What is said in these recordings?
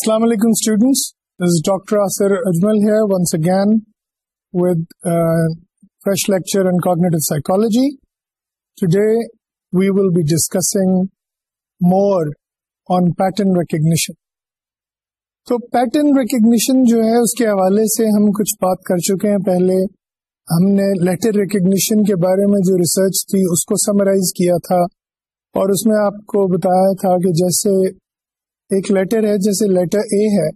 Assalamu alaikum students. This is Dr. Asir Ajmal here once again with a fresh lecture on cognitive psychology. Today we will be discussing more on pattern recognition. تو pattern recognition جو ہے اس کے حوالے سے ہم کچھ بات کر چکے ہیں پہلے ہم نے لیٹر ریکگنیشن کے بارے میں جو ریسرچ تھی اس کو سمرائز کیا تھا اور اس میں آپ کو بتایا تھا کہ جیسے ایک لیٹر ہے، جیسے لیٹر اے ہے،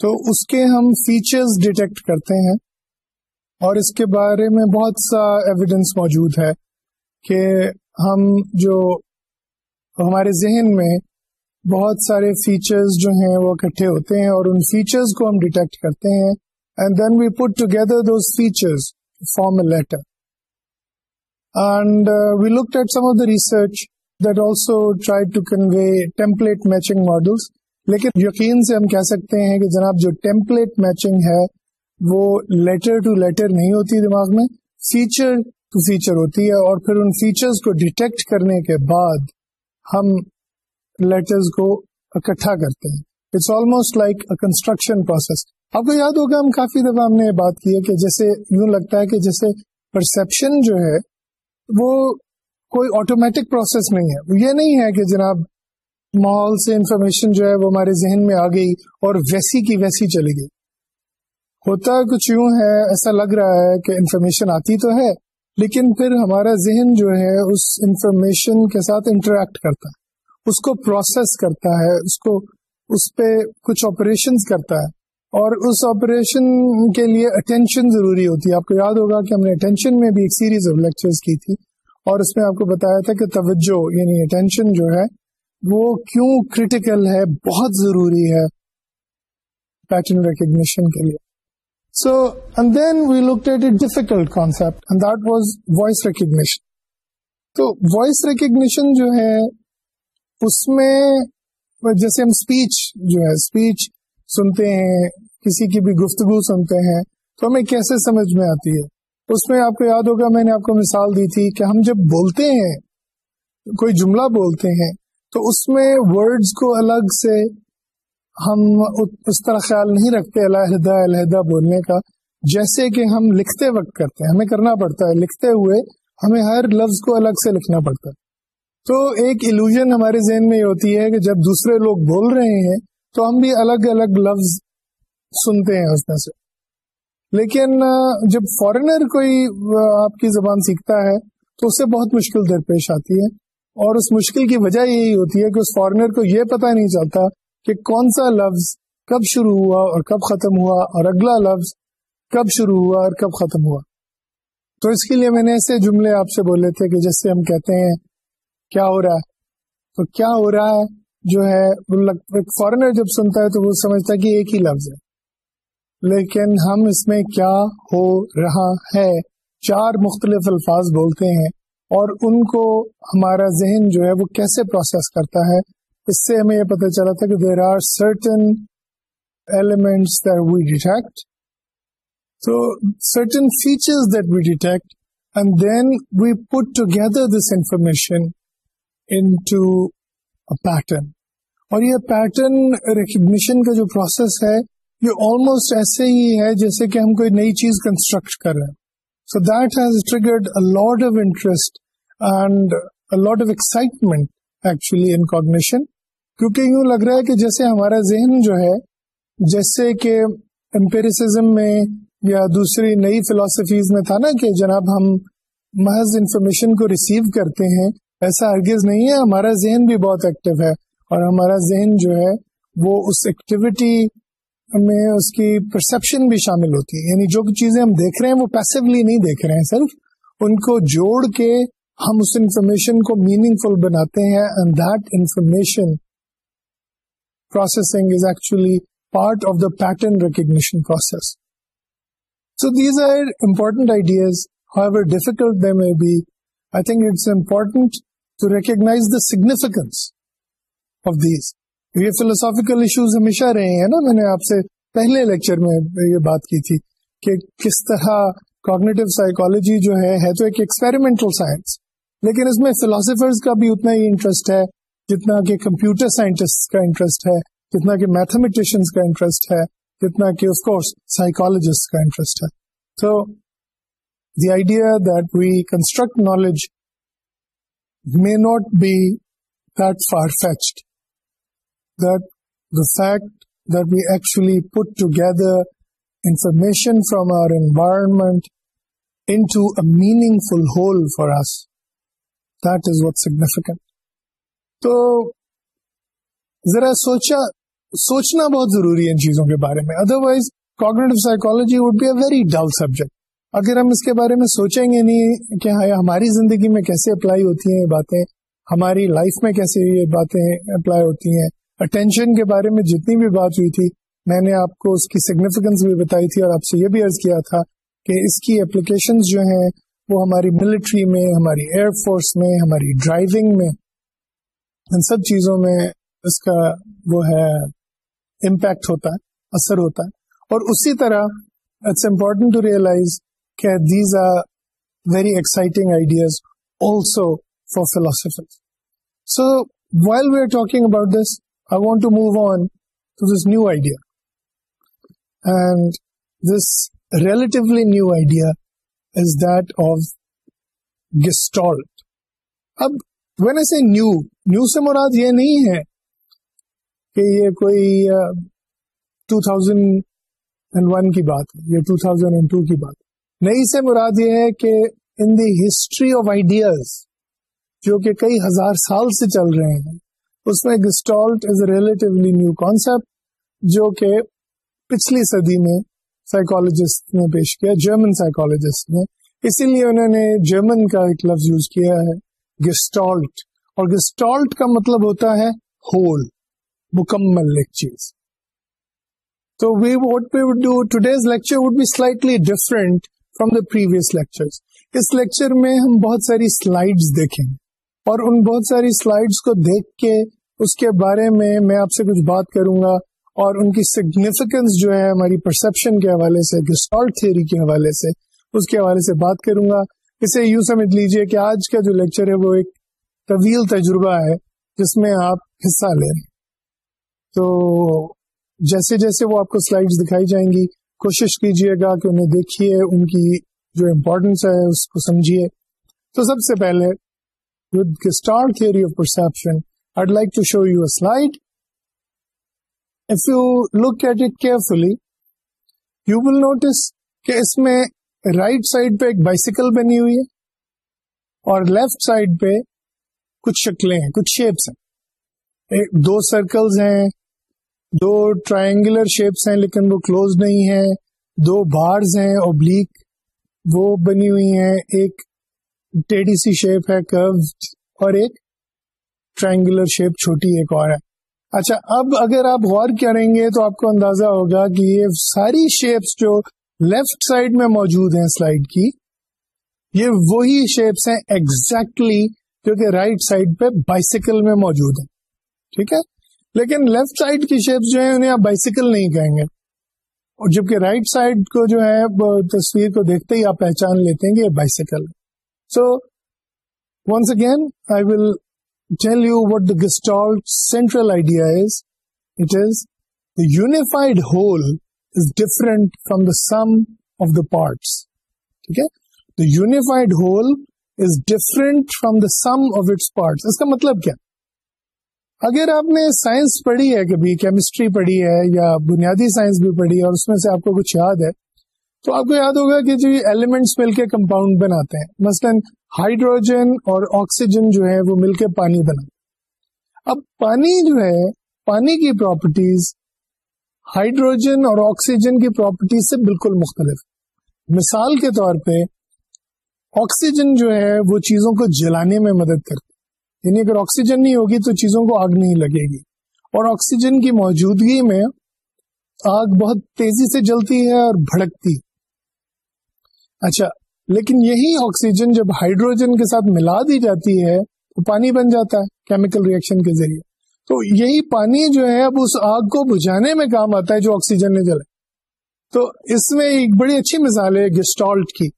تو اس کے ہم فیچرز ڈیٹیکٹ کرتے ہیں۔ اور اس کے بارے میں بہت سا ایویڈنس موجود ہے کہ ہم جو ہمارے ذہن میں بہت سارے فیچرز جو ہیں وہ اکٹھے ہوتے ہیں اور ان فیچرز کو ہم ڈیٹیکٹ کرتے ہیں۔ And then we put together those features form a letter and we look at some of the research that also try to convey template matching models لیکن یقین سے ہم کہہ سکتے ہیں کہ جناب جو ٹیمپلیٹ میچنگ ہے وہ لیٹر ٹو لیٹر نہیں ہوتی دماغ میں فیچر ٹو فیچر ہوتی ہے اور پھر ان فیچرز کو ڈیٹیکٹ کرنے کے بعد ہم لیٹرز کو اکٹھا کرتے ہیں it's almost like a construction process آپ کو یاد ہوگا ہم کافی دفعہ ہم نے بات کی ہے کہ جیسے یوں لگتا ہے کہ جیسے پرسپشن جو ہے وہ کوئی آٹومیٹک پروسیس نہیں ہے۔ یہ نہیں ہے کہ جناب ماحول سے انفارمیشن جو ہے وہ ہمارے ذہن میں آ گئی اور ویسی کی ویسی چلی گئی۔ ہوتا کچھ یوں ہے، ایسا لگ رہا ہے کہ انفارمیشن آتی تو ہے، لیکن پھر ہمارا ذہن جو ہے اس انفارمیشن کے ساتھ انٹریکٹ کرتا ہے۔ اس کو پروسیس کرتا ہے، اس کو، اس پہ کچھ آپریشن کرتا ہے۔ اور اس آپریشن کے لیے اٹینشن ضروری ہوتی ہے۔ آپ کو یاد ہوگا کہ ہم نے اٹینشن میں بھی ایک سیریز آف لیکچر کی تھی۔ اور اس میں آپ کو بتایا تھا کہ توجہ یعنی اٹینشن جو ہے وہ کیوں کریٹیکل ہے، بہت ضروری ہے پیٹرن ریکگنیشن کے لیے۔ So and then we look at a difficult concept and that was voice recognition تو وائس ریکگنیشن جو ہے، اس میں جیسے ہم اسپیچ جو ہے اسپیچ سنتے ہیں، کسی کی بھی گفتگو سنتے ہیں، تو ہمیں کیسے سمجھ میں آتی ہے؟ اس میں آپ کو یاد ہوگا، میں نے آپ کو مثال دی تھی کہ ہم جب بولتے ہیں، کوئی جملہ بولتے ہیں، تو اس میں ورڈز کو الگ سے ہم اس طرح خیال نہیں رکھتے علیحدہ علیحدہ بولنے کا، جیسے کہ ہم لکھتے وقت کرتے ہیں، ہمیں کرنا پڑتا ہے، لکھتے ہوئے ہمیں ہر لفظ کو الگ سے لکھنا پڑتا ہے۔ تو ایک الوژن ہمارے ذہن میں یہ ہوتی ہے کہ جب دوسرے لوگ بول رہے ہیں، تو ہم بھی الگ الگ لفظ سنتے ہیں اس میں سے۔ لیکن جب فارنر کوئی آپ کی زبان سیکھتا ہے، تو اس سے بہت مشکل درپیش آتی ہے۔ اور اس مشکل کی وجہ یہی ہوتی ہے کہ اس فارنر کو یہ پتا نہیں چلتا کہ کون سا لفظ کب شروع ہوا اور کب ختم ہوا اور اگلا لفظ کب شروع ہوا اور کب ختم ہوا۔ تو اس کے لیے میں نے ایسے جملے آپ سے بولے تھے کہ جیسے ہم کہتے ہیں، کیا ہو رہا ہے؟ تو کیا ہو رہا ہے؟ جو ہے فارنر جب سنتا ہے تو وہ سمجھتا ہے کہ ایک ہی لفظ ہے۔ لیکن ہم اس میں کیا ہو رہا ہے؟ چار مختلف الفاظ بولتے ہیں اور ان کو ہمارا ذہن جو ہے وہ کیسے پروسیس کرتا ہے؟ اس سے ہمیں یہ پتہ چلا تھا کہ there are certain elements we detect تو certain features that we detect and then we put together this information into pattern اور یہ پیٹرن ریکگنیشن کا جو پروسیس ہے یہ آلموسٹ ایسے ہی ہے جیسے کہ ہم کوئی نئی چیز کنسٹرکٹ کر رہے ہیں۔ So that has triggered lot of interest and lot of excitement actually in cognition کیونکہ یوں لگ رہا ہے کہ جیسے ہمارا ذہن جو ہے، جیسے کہ امپیریسزم میں یا دوسری نئی فلاسفیز میں تھا نا کہ جناب ہم محض انفارمیشن کو ریسیو کرتے ہیں، ایسا ہرگز نہیں ہے۔ ہمارا ذہن بھی بہت ایکٹیو ہے اور ہمارا ذہن جو ہے وہ اس ایکٹیویٹی میں اس کی پرسپشن بھی شامل ہوتی ہے۔ یعنی جو چیزیں ہم دیکھ رہے ہیں وہ پیسولی نہیں دیکھ رہے ہیں صرف ان کو جوڑ کے ہم اس انفارمیشن کو میننگ فل بناتے ہیں and that information processing is actually part of the pattern recognition process so these are important ideas however difficult they may be, I think it's important to recognize the significance of these. یہ philosophical issues ہمیشہ رہے ہیں نا، میں نے آپ سے پہلے لیکچر میں یہ بات کی تھی کہ کس طرح کوگنیٹو سائیکالوجی جو ہے ہے تو ایک ایکسپیریمنٹل سائنس لیکن اس میں فلاسفرز کا بھی اتنا ہی انٹرسٹ ہے، جتنا کہ کمپیوٹر سائنٹسٹ کا انٹرسٹ ہے، جتنا کہ میتھمیٹیشینس کا انٹرسٹ ہے، جتنا کہ آف کورس سائیکالوجسٹ کا انٹرسٹ ہے۔ تو the idea that we construct knowledge may not be that far fetched that the fact that we actually put together information from our environment into a meaningful whole for us that is what significant تو ذرا سوچا سوچنا بہت ضروری ہے ان چیزوں کے بارے میں otherwise cognitive psychology would be a very dull subject اگر ہم اس کے بارے میں سوچیں گے نہیں کہ ہماری زندگی میں کیسے اپلائی ہوتی ہیں یہ باتیں ہماری لائف میں کیسے یہ باتیں اپلائی ہوتی ہیں اٹینشن کے بارے میں جتنی بھی بات ہوئی تھی، میں نے آپ کو اس کی سگنیفیکینس بھی بتائی تھی اور آپ سے یہ بھی عرض کیا تھا کہ اس کی اپلیکیشن جو ہیں، وہ ہماری ملٹری میں، ہماری ایئر فورس میں، ہماری ڈرائیونگ میں، ان سب چیزوں میں اس کا وہ ہے امپیکٹ ہوتا ہے، اثر ہوتا ہے۔ اور اسی طرح اٹس امپورٹنٹ ٹو ریئلائز کہ these are very exciting ideas also for philosopher so while we are talking about this I want to move on to this new idea and this relatively new idea is that of gestalt اب وین ایس نیو نیو سے مراد یہ نہیں ہے کہ یہ کوئی ٹو تھاؤزینڈ اینڈ ون کی بات ہے یا ٹو تھاؤزینڈ اینڈ ٹو کی بات نئی سے مراد یہ ہے کہ in the history of ideas جو کہ کئی ہزار سال سے چل رہے ہیں اس میں gestalt is a relatively new concept جو کہ پچھلی صدی میں سائیکولوجسٹ نے پیش کیا جرمن سائیکولوجسٹ نے. اسی لیے انہوں نے جرمن کا ایک لفظ یوز کیا ہے گسٹالٹ اور گسٹالٹ کا مطلب ہوتا ہے ہول مکمل ایک چیز. تو we what we would do today's lecture would be slightly different from the previous lecture us lecture میں ہم بہت ساری سلائڈس دیکھیں گے. اور ان بہت ساری سلائڈس کو دیکھ کے اس کے بارے میں میں آپ سے کچھ بات کروں گا اور ان کی سگنیفیکینس جو ہے ہماری پرسپشن کے حوالے سے گسٹالٹ تھیوری کے حوالے سے اس کے حوالے سے بات کروں گا۔ اسے یوں سمجھ لیجیے کہ آج کا جو لیکچر ہے وہ ایک طویل تجربہ ہے جس میں آپ حصہ لے رہے تو جیسے جیسے وہ آپ کو سلائڈ دکھائی جائیں گی، کوشش کیجیے گا کہ انہیں دیکھیے، ان کی جو امپورٹینس ہے اس کو سمجھیے تو سب سے پہلے theory of perception I like to show you a slide If you look at it carefully, you will notice کہ اس میں رائٹ سائڈ پہ ایک بائسیکل بنی ہوئی ہے اور لیفٹ سائڈ پہ کچھ شکلیں ہیں کچھ شیپس ہیں۔ دو سرکلز ہیں دو ٹرائنگولر شیپس ہیں لیکن وہ کلوز نہیں ہیں۔ دو بارز ہیں اوبلیک وہ بنی ہوئی ہیں۔ ایک ٹیڈی سی شیپ ہے کرو اور ایک ٹرائنگولر شیپ چھوٹی ایک اور ہے اچھا اب اگر آپ غور کریں گے تو آپ کو اندازہ ہوگا کہ یہ ساری شیپس جو لیفٹ سائڈ میں موجود ہیں سلائڈ کی یہ وہی شیپس ہیں ایگزیکٹلی جو کہ رائٹ سائڈ پہ بائسیکل میں موجود ہیں ٹھیک ہے لیکن لیفٹ سائڈ کی شیپس جو ہیں انہیں آپ بائسیکل نہیں کہیں گے اور جبکہ رائٹ سائڈ کو جو ہے تصویر کو دیکھتے ہی آپ پہچان لیتے ہیں کہ یہ bicycle so once again I will tell you what the Gestalt central idea is. It is the unified whole is different from the sum of the parts. Okay? The unified whole is different from the sum of its parts. اس کا مطلب کیا اگر آپ نے science پڑھی ہے کبھی کیمسٹری پڑھی ہے یا بنیادی سائنس بھی پڑھی ہے اور اس میں سے آپ کو کچھ یاد ہے تو آپ کو یاد ہوگا کہ جو ایلیمنٹس مل کے کمپاؤنڈ بناتے ہیں مثلاً ہائیڈروجن اور آکسیجن جو ہے وہ مل کے پانی بنا۔ اب پانی جو ہے، پانی کی پراپرٹیز ہائیڈروجن اور آکسیجن کی پراپرٹیز سے بالکل مختلف۔ مثال کے طور پہ، آکسیجن جو ہے وہ چیزوں کو جلانے میں مدد کرتی یعنی اگر آکسیجن نہیں ہوگی تو چیزوں کو آگ نہیں لگے گی۔ اور آکسیجن کی موجودگی میں آگ بہت تیزی سے جلتی ہے اور بھڑکتی اچھا لیکن یہی آکسیجن جب ہائیڈروجن کے ساتھ ملا دی جاتی ہے، تو پانی بن جاتا ہے کیمیکل ریئیکشن کے ذریعے۔ تو یہی پانی جو ہے، اب اس آگ کو بجھانے میں کام آتا ہے جو آکسیجن نے جلے تو اس میں ایک بڑی اچھی مثال ہے گسٹالٹ کی۔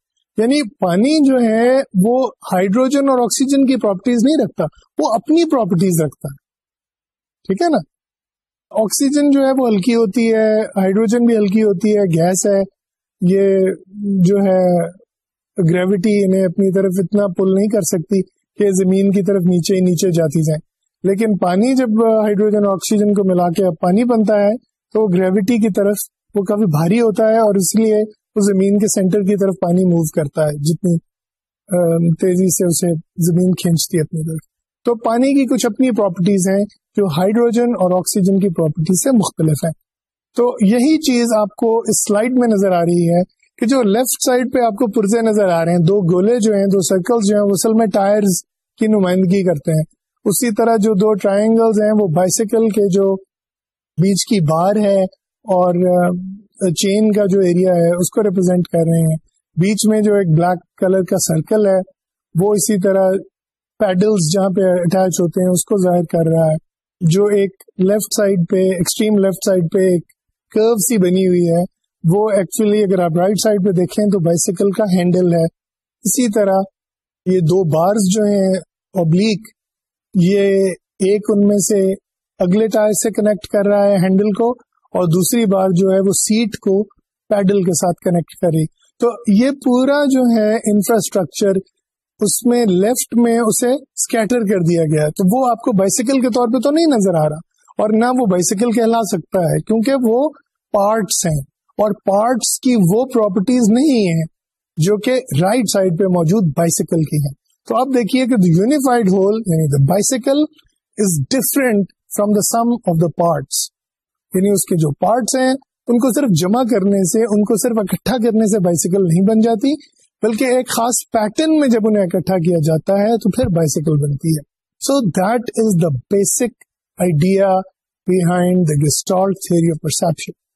یعنی پانی جو ہے، وہ ہائیڈروجن اور آکسیجن کی پراپرٹیز نہیں رکھتا، وہ اپنی پراپرٹیز رکھتا۔ ہے ٹھیک ہے نا؟ آکسیجن جو ہے، وہ ہلکی ہوتی ہے، ہائیڈروجن بھی ہلکی ہوتی ہے، گیس ہے، یہ جو ہے گریوٹی انہیں اپنی طرف اتنا پل نہیں کر سکتی کہ زمین کی طرف نیچے ہی نیچے جاتی جائیں۔ لیکن پانی جب ہائیڈروجن آکسیجن کو ملا کے پانی بنتا ہے، تو گریوٹی کی طرف وہ کافی بھاری ہوتا ہے اور اس لیے وہ زمین کے سینٹر کی طرف پانی موو کرتا ہے، جتنی تیزی سے اسے زمین کھینچتی ہے اپنی طرف۔ تو پانی کی کچھ اپنی پراپرٹیز ہیں جو ہائیڈروجن اور آکسیجن کی پراپرٹی سے مختلف ہیں۔ تو یہی چیز آپ کو اس سلائڈ میں نظر آ رہی ہے کہ جو لیفٹ سائڈ پہ آپ کو پرزے نظر آ رہے ہیں، دو گولے جو ہیں، دو سرکل جو ہیں، وہ اصل میں ٹائرز کی نمائندگی کرتے ہیں۔ اسی طرح جو دو ٹرائنگلز ہیں، وہ بائسیکل کے جو بیچ کی بار ہے اور چین کا جو ایریا ہے، اس کو ریپرزینٹ کر رہے ہیں۔ بیچ میں جو ایک بلیک کلر کا سرکل ہے، وہ اسی طرح پیڈلز جہاں پہ اٹیچ ہوتے ہیں، اس کو ظاہر کر رہا ہے۔ جو ایک لیفٹ سائڈ پہ ایکسٹریم لیفٹ سائڈ پہ ایک کرو سی بنی ہوئی ہے وہ ایکچولی اگر آپ رائٹ سائڈ پہ دیکھیں تو بائسیکل کا ہینڈل ہے۔ اسی طرح یہ دو بارز جو ہیں اوبلیک یہ ایک ان میں سے اگلے ٹائر سے کنیکٹ کر رہا ہے ہینڈل کو اور دوسری بار جو ہے وہ سیٹ کو پیڈل کے ساتھ کنیکٹ کرے تو یہ پورا جو ہے انفراسٹرکچر اس میں لیفٹ میں اسے اسکیٹر کر دیا گیا ہے۔ تو وہ آپ کو بائسیکل کے طور پہ تو نہیں نظر آ رہا اور نہ وہ بائسیکل کہلا سکتا ہے کیونکہ وہ پارٹس ہیں۔ اور پارٹس کی وہ پراپرٹیز نہیں ہیں جو کہ رائٹ سائڈ پہ موجود بائسیکل کی ہیں۔ تو آپ دیکھیے کہ دا یونیفائڈ ہول یعنی the bicycle is different from the sum of the parts یعنی اس کے جو پارٹس ہیں، ان کو صرف جمع کرنے سے، ان کو صرف اکٹھا کرنے سے بائسیکل نہیں بن جاتی، بلکہ ایک خاص پیٹرن میں جب انہیں اکٹھا کیا جاتا ہے، تو پھر بائسیکل بنتی ہے۔ So that is the basic idea behind the gestalt theory of perception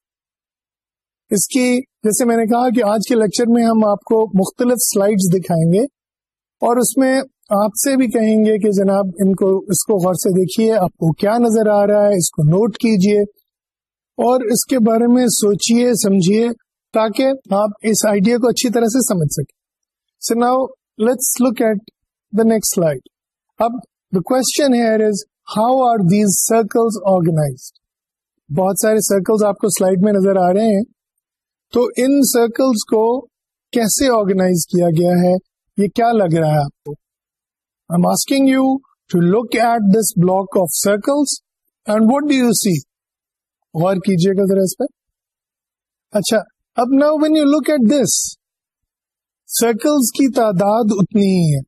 اس کی جیسے میں نے کہا کہ آج کے لیکچر میں ہم آپ کو مختلف سلائڈز دکھائیں گے اور اس میں آپ سے بھی کہیں گے کہ جناب ان کو اس کو غور سے دیکھیے، آپ کو کیا نظر آ رہا ہے؟ اس کو نوٹ کیجیے اور اس کے بارے میں سوچیے، سمجھیے تاکہ آپ اس آئیڈیا کو اچھی طرح سے سمجھ سکیں۔ So now let's look at the next slide اب the question here is how are these circles organize بہت سارے سرکلز آپ کو سلائڈ میں نظر آ رہے ہیں۔ تو ان سرکلز کو کیسے آرگنائز کیا گیا ہے؟ یہ کیا لگ رہا ہے آپ کو؟ I am asking you to look at this block of circles and what do you see غور کیجیے گا ذرا اس پہ۔ اچھا اب now when you look at this circles کی تعداد اتنی ہی ہے۔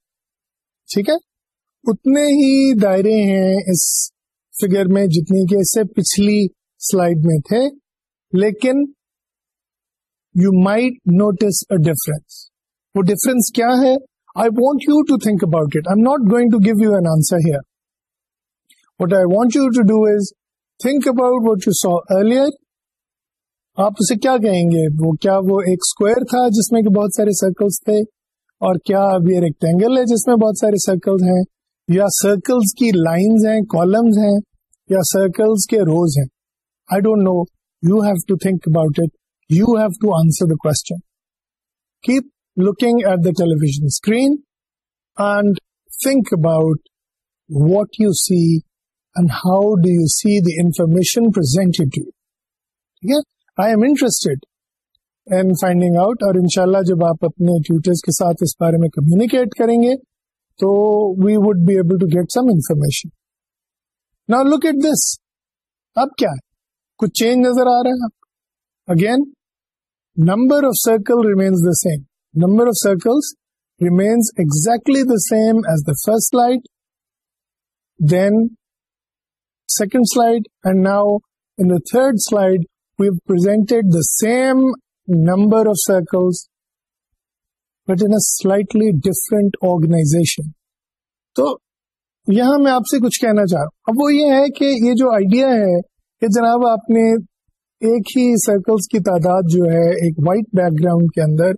ٹھیک ہے؟ اتنے ہی دائرے ہیں اس فگر میں جتنی کہ اس سے پچھلی سلائڈ میں تھے۔ لیکن you might notice a difference وہ ڈفرنس کیا ہے I want you to think about it I not going to give you an answer here what I want you to do is think about what you saw earlier آپ اسے کیا کہیں گے؟ وہ کیا وہ ایک اسکوئر تھا جس میں کہ بہت سارے سرکلس تھے؟ اور کیا اب یہ ریکٹینگل ہے جس میں بہت سارے سرکل ہیں؟ یا سرکلس کی لائنز ہیں کالمز ہیں؟ یا سرکلس کے روز ہیں؟ I don't know you have to think about it you have to answer the question keep looking at the television screen and think about what you see and how do you see the information ٹھیک ہے I am interested in finding out اور ان شاء اللہ جب آپ اپنے tutors کے ساتھ اس بارے میں کمیونیکیٹ کریں گے تو we would be able to get some information نا لک ایٹ دس اب کیا ہے؟ کچھ چینج نظر آ رہا ہے آپ again number of circle remains the same number of circles remains exactly the same as the first light then second slide and now in the third slide we've presented the same number of circles but in slightly different organization تو یہاں میں آپ سے کچھ کہنا چاہ رہا ہوں اب وہ یہ ہے کہ یہ جو آئیڈیا ہے کہ جناب آپ نے ایک ہی سرکلز کی تعداد جو ہے ایک وائٹ بیک گراؤنڈ کے اندر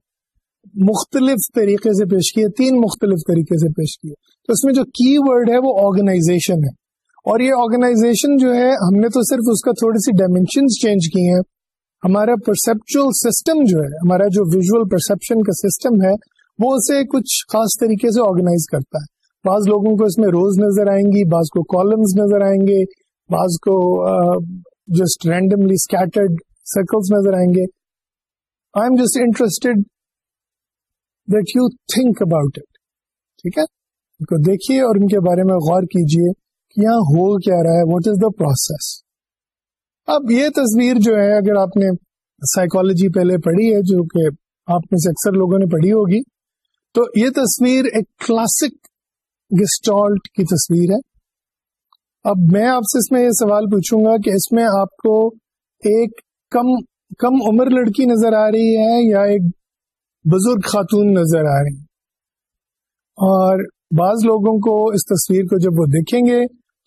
مختلف طریقے سے پیش کی ہے، تین مختلف طریقے سے پیش کی ہے۔ تو اس میں جو کی ورڈ ہے وہ آرگنائزیشن ہے۔ اور یہ آرگنائزیشن جو ہے، ہم نے تو صرف اس کا تھوڑی سی ڈائمینشن چینج کی ہیں۔ ہمارا پرسپچل سسٹم جو ہے، ہمارا جو ویژل پرسپشن کا سسٹم ہے، وہ اسے کچھ خاص طریقے سے آرگنائز کرتا ہے۔ بعض لوگوں کو اس میں روز نظر آئیں گی، بعض کو کالمز نظر آئیں گے، بعض کو جسٹ رینڈملی اسکیٹرڈ سرکلس نظر آئیں گے. I am just interested that you think about it ٹھیک ہے؟ ان کو دیکھیے اور ان کے بارے میں غور کیجیے کہ یہاں ہو کیا رہا ہے. واٹ از دا پروسیس اب یہ تصویر جو ہے، اگر آپ نے سائیکولوجی پہلے پڑھی ہے، جو کہ آپ میں سے اکثر لوگوں نے پڑھی ہوگی، تو یہ تصویر ایک کلاسک گسٹالٹ کی تصویر ہے. اب میں آپ سے اس میں یہ سوال پوچھوں گا کہ اس میں آپ کو ایک کم کم عمر لڑکی نظر آ رہی ہے یا ایک بزرگ خاتون نظر آ رہی ہے اور بعض لوگوں کو اس تصویر کو جب وہ دیکھیں گے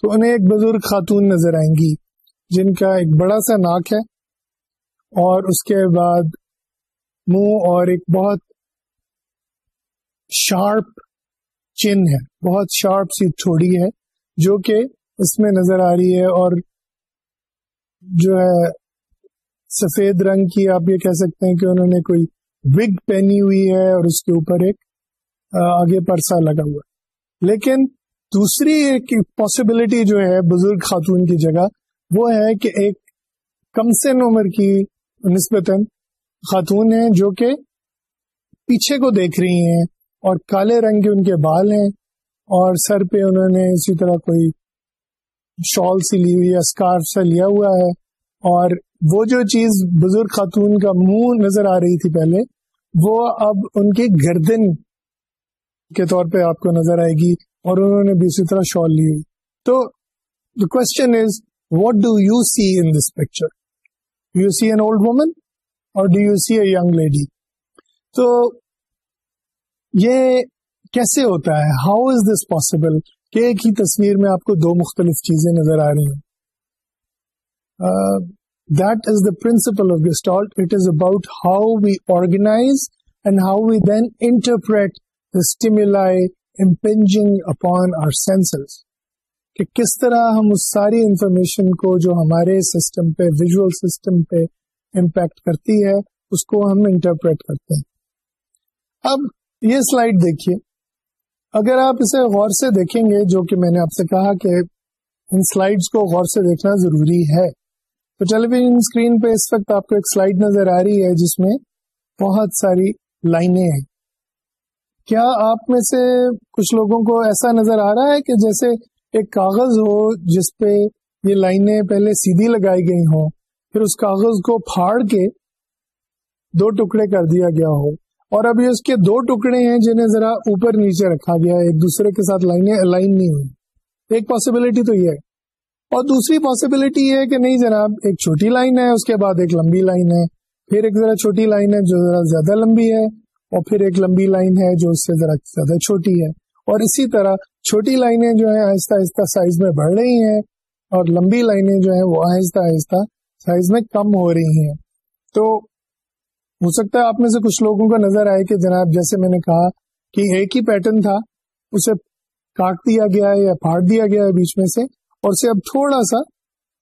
تو انہیں ایک بزرگ خاتون نظر آئیں گی، جن کا ایک بڑا سا ناک ہے اور اس کے بعد منہ اور ایک بہت شارپ چن ہے، بہت شارپ سی چھوڑی ہے، جو کہ اس میں نظر آ رہی ہے اور جو ہے سفید رنگ کی آپ یہ کہہ سکتے ہیں کہ انہوں نے کوئی وگ پہنی ہوئی ہے اور اس کے اوپر ایک آگے پرسا لگا ہوا ہے۔ لیکن دوسری ایک پاسبلٹی جو ہے بزرگ خاتون کی جگہ وہ ہے کہ ایک کم سے عمر کی نسبتاً خاتون ہیں جو کہ پیچھے کو دیکھ رہی ہیں اور کالے رنگ کے ان کے بال ہیں اور سر پہ انہوں نے اسی طرح کوئی شال سی لی ہوئی یا اسکارف سا لیا ہوا ہے۔ اور وہ جو چیز بزرگ خاتون کا منہ نظر آ رہی تھی پہلے، وہ اب ان کی گردن کے طور پہ آپ کو نظر آئے گی اور انہوں نے بھی اسی طرح شال لی ہوئی۔ تو the question is what do you see in this picture you see an old woman اور do you see a young lady تو یہ کیسے ہوتا ہے؟ ہاؤ از دس پاسبل کہ ایک ہی تصویر میں آپ کو دو مختلف چیزیں نظر آ رہی ہیں۔ That is the principle of gestalt it is about how we organize and how we then interpret the impinging upon our senses کہ کس طرح ہم اس ساری انفارمیشن کو جو ہمارے سسٹم پہ ویژل سسٹم پہ امپیکٹ کرتی ہے، اس کو ہم انٹرپریٹ کرتے ہیں۔ اب یہ سلائڈ دیکھیے۔ اگر آپ اسے غور سے دیکھیں گے، جو کہ میں نے آپ سے کہا کہ ان سلائڈس کو غور سے دیکھنا ضروری ہے۔ تو ٹیلی ویژن اسکرین پہ اس وقت آپ کو ایک سلائڈ نظر آ رہی ہے، جس میں بہت ساری لائنیں ہیں۔ کیا آپ میں سے کچھ لوگوں کو ایسا نظر آ رہا ہے کہ جیسے ایک کاغذ ہو جس پہ یہ لائنیں پہلے سیدھی لگائی گئی ہوں، پھر اس کاغذ کو پھاڑ کے دو ٹکڑے کر دیا گیا ہو؟ اور ابھی اس کے دو ٹکڑے ہیں جنہیں ذرا اوپر نیچے رکھا گیا ہے، ایک دوسرے کے ساتھ لائنیں، لائن نہیں ہوئی۔ ایک پاسبلٹی تو یہ ہے۔ اور دوسری پاسبلٹی یہ ہے کہ نہیں جناب، ایک چھوٹی لائن ہے، اس کے بعد ایک لمبی لائن ہے۔ پھر ایک ذرا چھوٹی لائن ہے جو ذرا زیادہ لمبی ہے، اور پھر ایک لمبی لائن ہے جو اس سے ذرا زیادہ چھوٹی ہے۔ اور اسی طرح چھوٹی لائنیں جو ہیں آہستہ آہستہ سائز میں بڑھ رہی ہیں، اور لمبی لائنیں جو ہیں وہ آہستہ آہستہ سائز میں کم ہو رہی ہیں۔ تو ہو سکتا ہے آپ میں سے کچھ لوگوں کو نظر آئے کہ جناب جیسے میں نے کہا کہ ایک ہی پیٹرن تھا، اسے کاٹ دیا گیا ہے یا پھاٹ دیا گیا ہے بیچ میں سے، اور اسے اب تھوڑا سا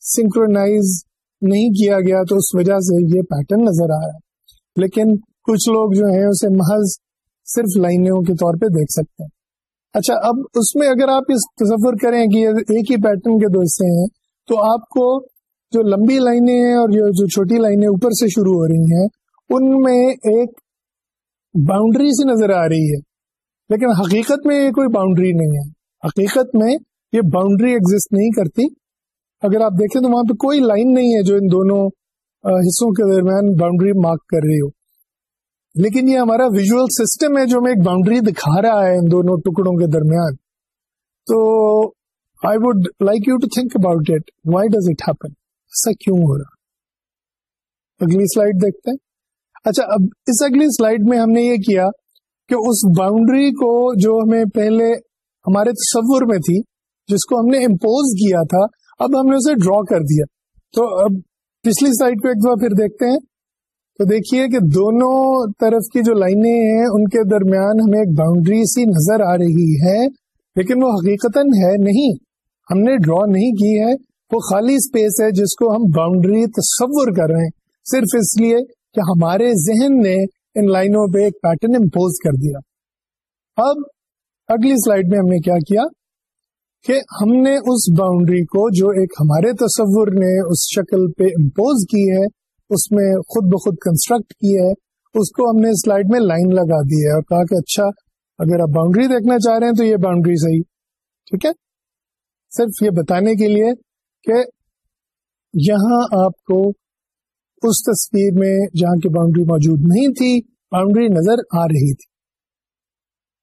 سنکرونائز نہیں کیا گیا تو اس وجہ سے یہ پیٹرن نظر آ رہا ہے۔ لیکن کچھ لوگ جو ہیں اسے محض صرف لائنوں کے طور پہ دیکھ سکتے ہیں۔ اچھا اب اس میں اگر آپ اس تصور کریں کہ ایک ہی پیٹرن کے دو حصے ہیں، تو آپ کو جو لمبی لائنیں ہیں اور جو چھوٹی لائنیں اوپر سے شروع ہو رہی ہیں ان میں ایک باؤنڈری سی نظر آ رہی ہے۔ لیکن حقیقت میں یہ کوئی باؤنڈری نہیں ہے۔ حقیقت میں یہ باؤنڈری ایگزٹ نہیں کرتی۔ اگر آپ دیکھیں تو وہاں پہ کوئی لائن نہیں ہے جو ان دونوں حصوں کے درمیان باؤنڈری مارک کر رہی ہو۔ لیکن یہ ہمارا ویژل سسٹم ہے جو ہمیں ایک باؤنڈری دکھا رہا ہے ان دونوں ٹکڑوں کے درمیان۔ تو I would like you to think about it why does it happen ایسا کیوں ہو رہا؟ اگلی سلائڈ دیکھتے ہیں۔ اچھا اب اس اگلی سلائڈ میں ہم نے یہ کیا کہ اس باؤنڈری کو جو ہمیں پہلے ہمارے تصور میں تھی، جس کو ہم نے امپوز کیا تھا، اب ہم نے اسے ڈرا کر دیا۔ تو اب پچھلی سائڈ پہ ایک دفعہ پھر دیکھتے ہیں۔ تو دیکھیے کہ دونوں طرف کی جو لائنیں ہیں، ان کے درمیان ہمیں ایک باؤنڈری سی نظر آ رہی ہے، لیکن وہ حقیقت ہے نہیں۔ ہم نے ڈرا نہیں کی ہے، وہ خالی اسپیس ہے جس کو ہم باؤنڈری تصور کر رہے ہیں۔ صرف اس لیے کہ ہمارے ذہن نے ان لائنوں پہ ایک پیٹرن امپوز کر دیا۔ اب اگلی سلائڈ میں ہم نے کیا کیا کہ ہم نے اس باؤنڈری کو جو ایک ہمارے تصور نے اس شکل پہ امپوز کی ہے، اس میں خود بخود کنسٹرکٹ کی ہے، اس کو ہم نے سلائڈ میں لائن لگا دی ہے اور کہا کہ اچھا اگر آپ باؤنڈری دیکھنا چاہ رہے ہیں تو یہ باؤنڈری صحیح۔ ٹھیک ہے؟ صرف یہ بتانے کے لیے کہ یہاں آپ کو اس تصویر میں جہاں کی باؤنڈری موجود نہیں تھی باؤنڈری نظر آ رہی تھی۔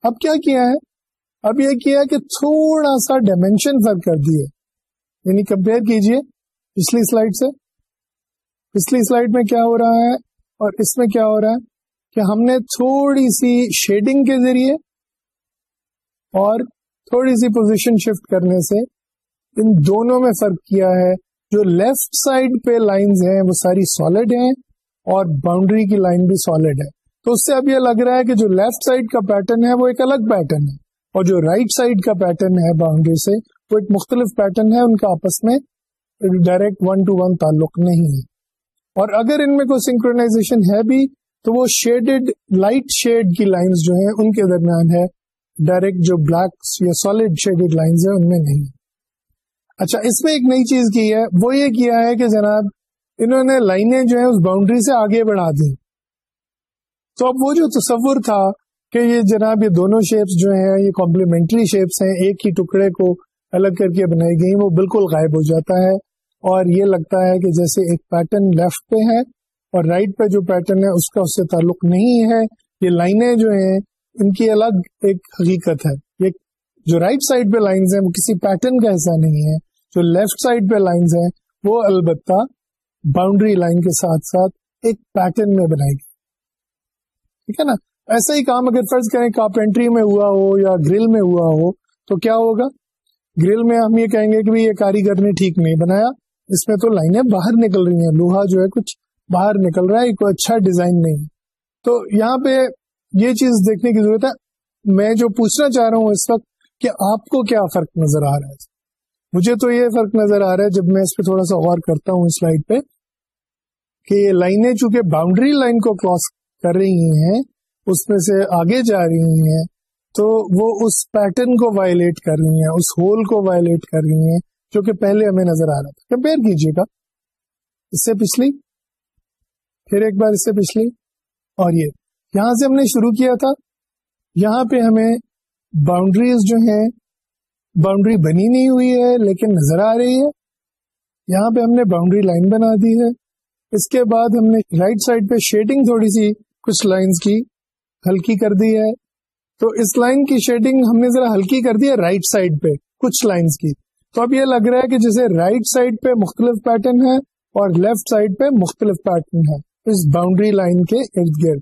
اب کیا کیا ہے؟ اب یہ کیا کہ تھوڑا سا ڈائمینشن فرق کر دیے یعنی کمپیئر کیجیے پچھلی سلائڈ سے۔ پچھلی سلائڈ میں کیا ہو رہا ہے؟ اور اس میں کیا ہو رہا ہے؟ کہ ہم نے تھوڑی سی شیڈنگ کے ذریعے اور تھوڑی سی پوزیشن شفٹ کرنے سے ان دونوں میں فرق کیا ہے۔ جو لیفٹ سائڈ پہ لائنز ہیں، وہ ساری سالڈ ہیں اور باؤنڈری کی لائن بھی سالڈ ہے۔ تو اس سے اب یہ لگ رہا ہے کہ جو لیفٹ سائڈ کا پیٹرن ہے، وہ ایک الگ پیٹرن ہے۔ اور جو رائٹ right سائڈ کا پیٹرن ہے باؤنڈری سے، وہ ایک مختلف پیٹرن ہے، ان کا آپس میں ڈائریکٹ ون ٹو ون تعلق نہیں ہے۔ اور اگر ان میں کوئی سنکرونازیشن ہے بھی، تو وہ شیڈڈ لائٹ شیڈ کی لائنز جو ہیں، ان کے درمیان ہے۔ ڈائریکٹ جو بلیک یا سالڈ شیڈڈ لائنز ہیں، ان میں نہیں۔ اچھا اس میں ایک نئی چیز کی ہے، وہ یہ کیا ہے کہ جناب، انہوں نے لائنیں جو ہیں اس باؤنڈری سے آگے بڑھا دی۔ تو اب وہ جو تصور تھا کہ یہ جناب، یہ دونوں شیپس جو ہیں، یہ کمپلیمنٹری شیپس ہیں، ایک ہی ٹکڑے کو الگ کر کے بنائی گئی وہ بالکل غائب ہو جاتا ہے۔ اور یہ لگتا ہے کہ جیسے ایک پیٹرن لیفٹ پہ ہے اور رائٹ پہ جو پیٹرن ہے، اس کا اس سے تعلق نہیں ہے۔ یہ لائنیں جو ہیں، ان کی الگ ایک حقیقت ہے۔ جو رائٹ سائڈ پہ لائنز ہیں، وہ کسی پیٹرن کا ایسا نہیں ہے جو لیفٹ سائڈ پہ لائنز ہیں، وہ البتہ باؤنڈری لائن کے ساتھ ساتھ ایک پیٹرن میں بنائی گئی۔ ٹھیک ہے نا؟ ایسا ہی کام اگر فرض کریں کارپینٹری میں ہوا ہو یا گرل میں ہوا ہو، تو کیا ہوگا؟ گرل میں ہم یہ کہیں گے کہ یہ کاریگر نے ٹھیک نہیں بنایا، اس میں تو لائنیں باہر نکل رہی ہیں، لوہا جو ہے کچھ باہر نکل رہا ہے کوئی اچھا ڈیزائن نہیں تو یہاں پہ یہ چیز دیکھنے کی ضرورت ہے، میں جو پوچھنا چاہ رہا ہوں اس وقت کہ آپ کو کیا فرق نظر آ رہا ہے؟ مجھے تو یہ فرق نظر آ رہا ہے جب میں اس پہ تھوڑا سا غور کرتا ہوں اس پہ، کہ یہ لائنیں چونکہ باؤنڈری لائن کو کراس کر رہی ہیں، اس میں سے آگے جا رہی ہیں، تو وہ اس پیٹرن کو وائلیٹ کر رہی ہیں، اس ہول کو وائلیٹ کر رہی ہیں، جو کہ پہلے ہمیں نظر آ رہا تھا۔ کمپیئر کیجیے گا۔ اس سے پچھلی۔ پھر ایک بار اس سے پچھلی۔ اور یہ۔ یہاں سے ہم نے شروع کیا تھا۔ یہاں پہ ہمیں باؤنڈریز جو ہیں، باؤنڈری بنی نہیں ہوئی ہے، لیکن نظر آ رہی ہے۔ یہاں پہ ہم نے باؤنڈری لائن بنا دی ہے۔ اس کے بعد ہم نے رائٹ سائڈ پہ شیڈنگ تھوڑی سی کچھ لائنز کی ہلکی کر دی ہے۔ تو اس لائن کی شیڈنگ ہم نے ذرا ہلکی کر دی ہے رائٹ سائڈ پہ کچھ لائنز کی۔ تو اب یہ لگ رہا ہے کہ جیسے رائٹ سائڈ پہ مختلف پیٹرن ہے اور لیفٹ سائڈ پہ مختلف پیٹرن ہے اس باؤنڈری لائن کے ارد گرد۔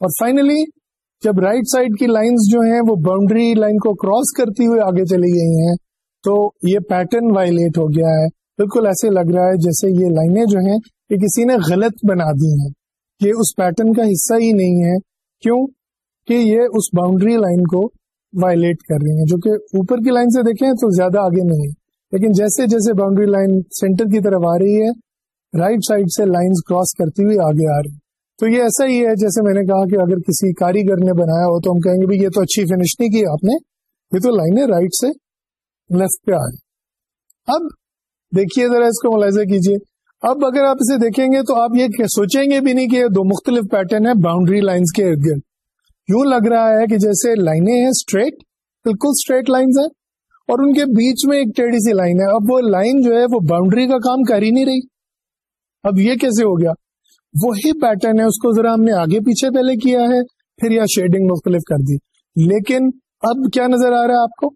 اور فائنلی جب رائٹ سائڈ کی لائنز جو ہیں وہ باؤنڈری لائن کو کراس کرتی ہوئے آگے چلی گئی ہیں، تو یہ پیٹرن وائلیٹ ہو گیا ہے۔ بالکل ایسے لگ رہا ہے جیسے یہ لائنیں جو ہیں یہ کسی نے غلط بنا دی ہیں۔ یہ اس پیٹرن کا حصہ ہی نہیں ہے۔ کیوں؟ کہ یہ اس باؤنڈری لائن کو وائلیٹ کر رہی ہیں۔ جو کہ اوپر کی لائن سے دیکھیں تو زیادہ آگے نہیں۔ ہے لیکن جیسے جیسے باؤنڈری لائن سینٹر کی طرف آ رہی ہے رائٹ سائڈ سے لائنز کراس کرتی ہوئی آگے آ رہی تو یہ ایسا ہی ہے جیسے میں نے کہا کہ اگر کسی کاریگر نے بنایا ہو تو ہم کہیں گے یہ تو اچھی فنش نہیں کی آپ نے، یہ تو لائن رائٹ سے لیفٹ پہ آئے اب دیکھیے ذرا اس کو ملاحظہ کیجیے۔ اب اگر آپ اسے دیکھیں گے تو آپ یہ سوچیں گے بھی نہیں کہ یہ دو مختلف پیٹرن ہے باؤنڈری لائنس کے ارد گرد۔ یوں لگ رہا ہے کہ جیسے لائنیں ہیں اسٹریٹ بالکل اسٹریٹ لائنس ہیں، اور ان کے بیچ میں ایک ٹیڑھی سی لائن ہے۔ اب وہ لائن جو ہے وہ باؤنڈری کا کام کر ہی نہیں رہی۔ اب یہ کیسے ہو گیا؟ وہی پیٹرن ہے، اس کو ذرا ہم نے آگے پیچھے پہلے کیا ہے، پھر یا شیڈنگ مختلف کر دی۔ لیکن اب کیا نظر آ رہا ہے آپ کو؟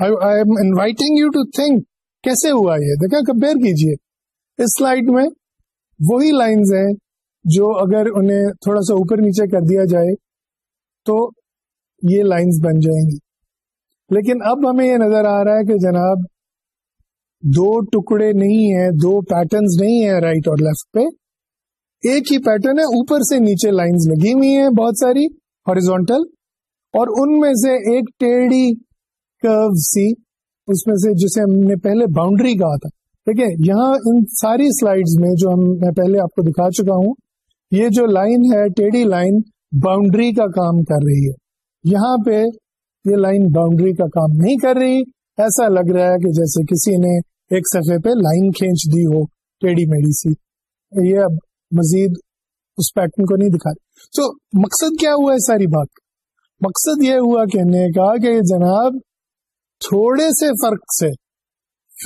I am inviting you to think کیسے ہوا یہ؟ دیکھا کمپیئر کیجیے اس سلائڈ میں وہی لائنز ہیں جو اگر انہیں تھوڑا سا اوپر نیچے کر دیا جائے تو یہ لائنز بن جائیں گی۔ لیکن اب ہمیں یہ نظر آ رہا ہے کہ جناب دو ٹکڑے نہیں ہیں، دو پیٹرنز نہیں ہیں رائٹ اور لیفٹ پہ۔ ایک ہی پیٹرن ہے، اوپر سے نیچے لائنز لگی ہوئی ہیں بہت ساری ہاریزونٹل اور ان میں سے ایک ٹیڑھی کرو سی، اس میں سے جسے ہم نے پہلے باؤنڈری کہا تھا۔ ٹھیک ہے یہاں ان ساری سلائڈز میں جو ہم میں پہلے آپ کو دکھا چکا ہوں، یہ جو لائن ہے ٹیڈی لائن باؤنڈری کا کام کر رہی ہے۔ یہاں پہ یہ لائن باؤنڈری کا کام نہیں کر رہی۔ ایسا لگ رہا ہے کہ جیسے کسی نے ایک صفحے پہ لائن کھینچ دی ہو ٹیڈی میڈی سی۔ یہ اب مزید اس پیٹرن کو نہیں دکھا رہی تو مقصد کیا ہوا ہے ساری بات؟ مقصد یہ ہوا کہنے کا کہ جناب، تھوڑے سے فرق سے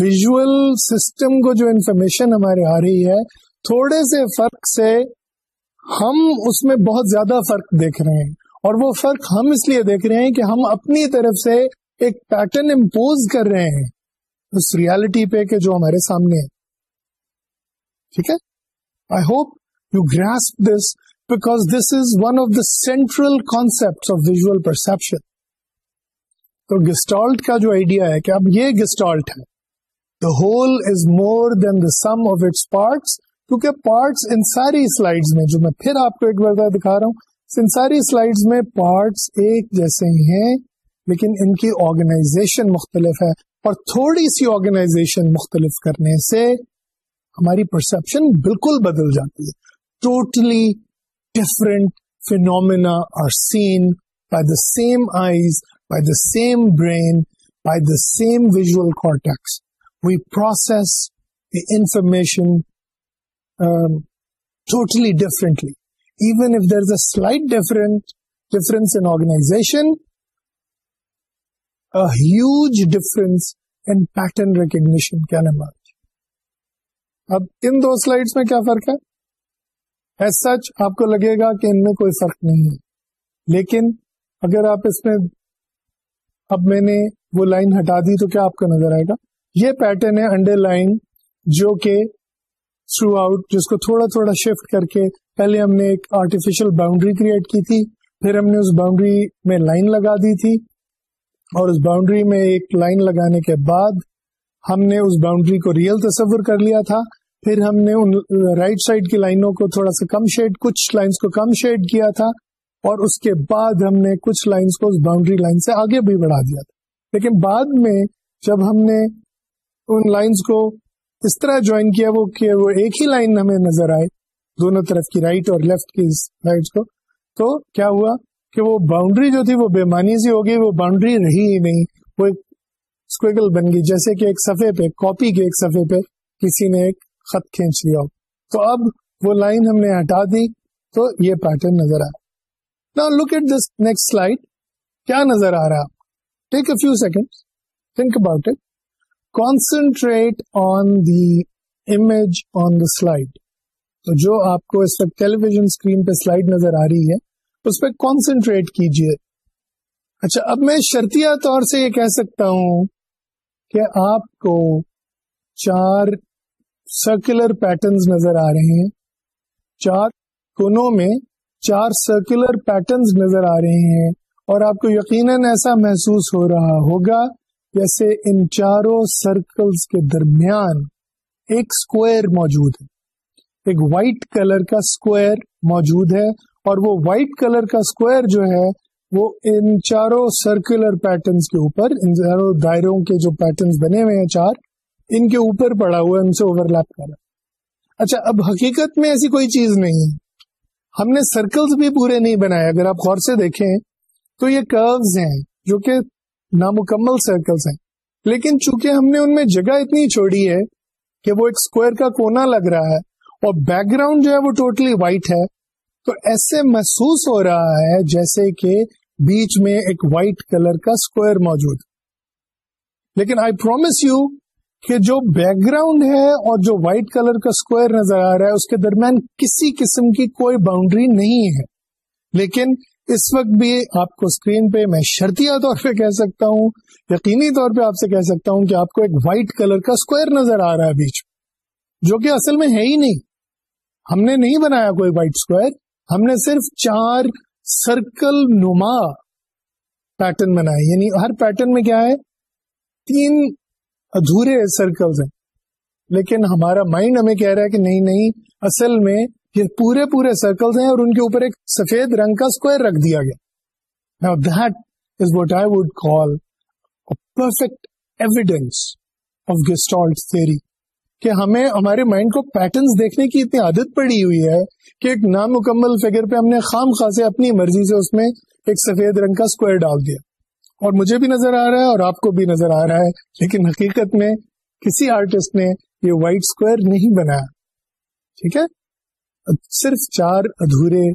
ویژل سسٹم کو جو انفارمیشن ہمارے آ رہی ہے، تھوڑے سے فرق سے ہم اس میں بہت زیادہ فرق دیکھ رہے ہیں۔ اور وہ فرق ہم اس لیے دیکھ رہے ہیں کہ ہم اپنی طرف سے ایک پیٹرن امپوز کر رہے ہیں۔ اس ریالٹی پہ کہ جو ہمارے سامنے ہے۔ ٹھیک ہے؟ I hope you grasp this because this is one of the central concept of visual perception تو گسٹالٹ کا جو آئیڈیا ہے کہ اب یہ گسٹالٹ ہے۔ The whole is more than the sum of its parts کیونکہ پارٹس ان ساری سلائڈس میں، جو میں پھر آپ کو ایک بار دکھا رہا ہوں، ان ساری سلائڈس میں پارٹس ایک جیسے ہی ہیں، لیکن ان کی آرگنائزیشن مختلف ہے۔ اور تھوڑی سی آرگنائزیشن مختلف کرنے سے ہماری پرسپشن بالکل بدل جاتی ہے۔ Totally different phenomena are seen by the same eyes by the same brain by the same visual contact we process information totally differently even if there is a slight different difference in organization huge difference in pattern recognition. can emerge. اب ان دو slides میں کیا فرق ہے؟ As such آپ کو لگے گا کہ ان میں کوئی فرق نہیں ہے. لیکن اگر آپ اس میں اب میں نے وہ لائن ہٹا دی تو کیا آپ کو نظر آئے گا؟ یہ پیٹرن ہے انڈر لائن جو کہ تھرو آؤٹ جس کو تھوڑا تھوڑا شفٹ کر کے پہلے ہم نے ایک آرٹیفیشل باؤنڈری کریٹ کی تھی، پھر ہم نے اس باؤنڈری میں لائن لگا دی تھی اور اس باؤنڈری میں ایک لائن لگانے کے بعد ہم نے اس باؤنڈری کو ریئل تصور کر لیا تھا۔ پھر ہم نے ان رائٹ سائڈ کی لائنوں کو تھوڑا سا کم شیڈ کچھ لائنس کو کم شیڈ کیا تھا۔ اور اس کے بعد ہم نے کچھ لائنس کو اس باؤنڈری لائن سے آگے بھی بڑھا دیا تھا۔ لیکن بعد میں جب ہم نے ان لائنس کو اس طرح جوائن کیا، وہ کہ وہ ایک ہی لائن ہمیں نظر آئے دونوں طرف کی رائٹ اور لیفٹ کی لائنس کو، تو کیا ہوا؟ کہ وہ باؤنڈری جو تھی وہ بے معنی سی ہو گئی، وہ باؤنڈری رہی ہی نہیں۔ وہ ایک اسکویگل بن گئی، جیسے کہ ایک صفحے پہ کاپی کے ایک صفحے پہ کسی نے ایک خط کھینچ لیا۔ ہو تو اب وہ لائن ہم نے ہٹا دی، تو یہ پیٹرن نظر آیا look at this next slide کیا نظر آ رہا؟ ہے take a few second think about it concentrate on the image on the slide تو جو آپ کو اس وقت ٹیلی ویژن اسکرین پہ سلائڈ نظر آ رہی ہے اس پہ کانسنٹریٹ کیجیے اچھا اب میں شرطیہ طور سے یہ کہہ سکتا ہوں کہ آپ کو چار سرکولر پیٹرنز نظر آ رہے ہیں۔ چار کونوں میں چار سرکولر پیٹرنز نظر آ رہے ہیں اور آپ کو یقیناً ایسا محسوس ہو رہا ہوگا جیسے ان چاروں سرکلز کے درمیان ایک اسکوئر موجود ہے۔ ایک وائٹ کلر کا اسکوئر موجود ہے اور وہ وائٹ کلر کا اسکوئر جو ہے وہ ان چاروں سرکولر پیٹرنس کے اوپر، ان چاروں دائروں کے جو پیٹرنس بنے ہوئے ہیں چار، ان کے اوپر پڑا ہوا ہے، ان سے اوور لیپ کر رہا اچھا اب حقیقت میں ایسی کوئی چیز نہیں ہے۔ ہم نے سرکلز بھی پورے نہیں بنائے۔ اگر آپ غور سے دیکھیں تو یہ کروز ہیں جو کہ نامکمل سرکلز ہیں۔ لیکن چونکہ ہم نے ان میں جگہ اتنی چھوڑی ہے کہ وہ ایک اسکوئر کا کونا لگ رہا ہے اور بیک گراؤنڈ جو ہے وہ ٹوٹلی وائٹ ہے تو ایسے محسوس ہو رہا ہے جیسے کہ بیچ میں ایک وائٹ کلر کا اسکوئر موجود لیکن آئی پرومس یو کہ جو بیک گراؤنڈ ہے اور جو وائٹ کلر کا اسکوائر نظر آ رہا ہے، اس کے درمیان کسی قسم کی کوئی باؤنڈری نہیں ہے۔ لیکن اس وقت بھی آپ کو اسکرین پہ میں شرطیہ طور پہ کہہ سکتا ہوں، یقینی طور پہ آپ سے کہہ سکتا ہوں کہ آپ کو ایک وائٹ کلر کا اسکوائر نظر آ رہا ہے بیچ جو کہ اصل میں ہے ہی نہیں۔ ہم نے نہیں بنایا کوئی وائٹ اسکوائر ہم نے صرف چار سرکل نما پیٹرن بنائے یعنی ہر پیٹرن میں کیا ہے؟ تین ادھورے سرکلز ہیں. لیکن ہمارا مائنڈ ہمیں کہہ رہا ہے کہ نہیں نہیں، اصل میں یہ پورے پورے سرکلز ہیں اور ان کے اوپر ایک سفید رنگ کا اسکوائر رکھ دیا گیا. That is what I would call perfect evidence of gestalt theory کہ ہمیں ہمارے مائنڈ کو پیٹرنس دیکھنے کی اتنی عادت پڑی ہوئی ہے کہ ایک نامکمل فگر پہ ہم نے خام خاصے اپنی مرضی سے اس میں ایک سفید رنگ کا اسکوائر ڈال دیا۔ اور مجھے بھی نظر آ رہا ہے اور آپ کو بھی نظر آ رہا ہے، لیکن حقیقت میں کسی آرٹسٹ نے یہ وائٹ اسکوائر نہیں بنایا۔ ٹھیک ہے؟ صرف چار ادھورے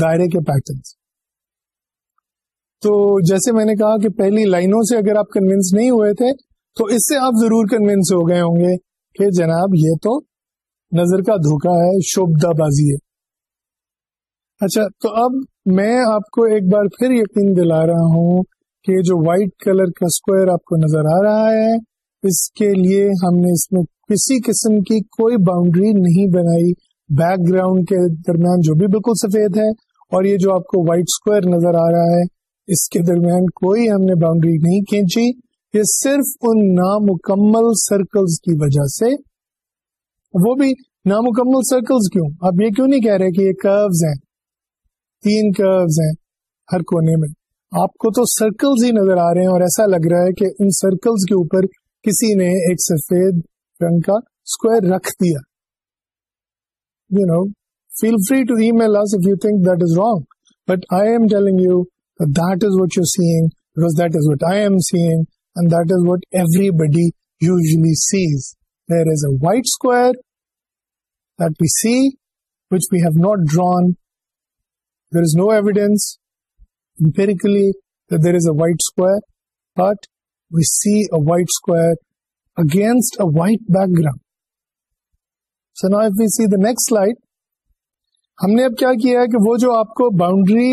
دائرے کے پیٹرنس تو جیسے میں نے کہا کہ پہلی لائنوں سے اگر آپ کنوینس نہیں ہوئے تھے، تو اس سے آپ ضرور کنوینس ہو گئے ہوں گے۔ کہ جناب یہ تو نظر کا دھوکا ہے شوبدہ بازی ہے۔ اچھا تو اب میں آپ کو ایک بار پھر یقین دلا رہا ہوں کہ جو وائٹ کلر کا اسکوائر آپ کو نظر آ رہا ہے، اس کے لیے ہم نے اس میں کسی قسم کی کوئی باؤنڈری نہیں بنائی۔ بیک گراؤنڈ کے درمیان جو بھی بالکل سفید ہے اور یہ جو آپ کو وائٹ اسکوائر نظر آ رہا ہے، اس کے درمیان کوئی ہم نے باؤنڈری نہیں کھینچی۔ یہ صرف ان نامکمل سرکلز کی وجہ سے وہ بھی نامکمل سرکلز کیوں؟ آپ یہ کیوں نہیں کہہ رہے کہ یہ کروز ہیں؟ تین کروز ہیں ہر کونے میں۔ آپ کو تو سرکلز ہی نظر آ رہے ہیں اور ایسا لگ رہا ہے کہ ان سرکلز کے اوپر کسی نے ایک سفید رنگ کا اسکوائر رکھ دیا۔ You know feel free to email if you think that is wrong but I am telling you that is what you seeing because that is what I am seeing and that is what everybody usually says there is a white square that we see which we have not drawn there is no evidence empirically that there is a white square, but we see a white square against a white background. So now if we see the next slide, ہم نے اب کیا کیا ہے کہ وہ جو آپ کو باؤنڈری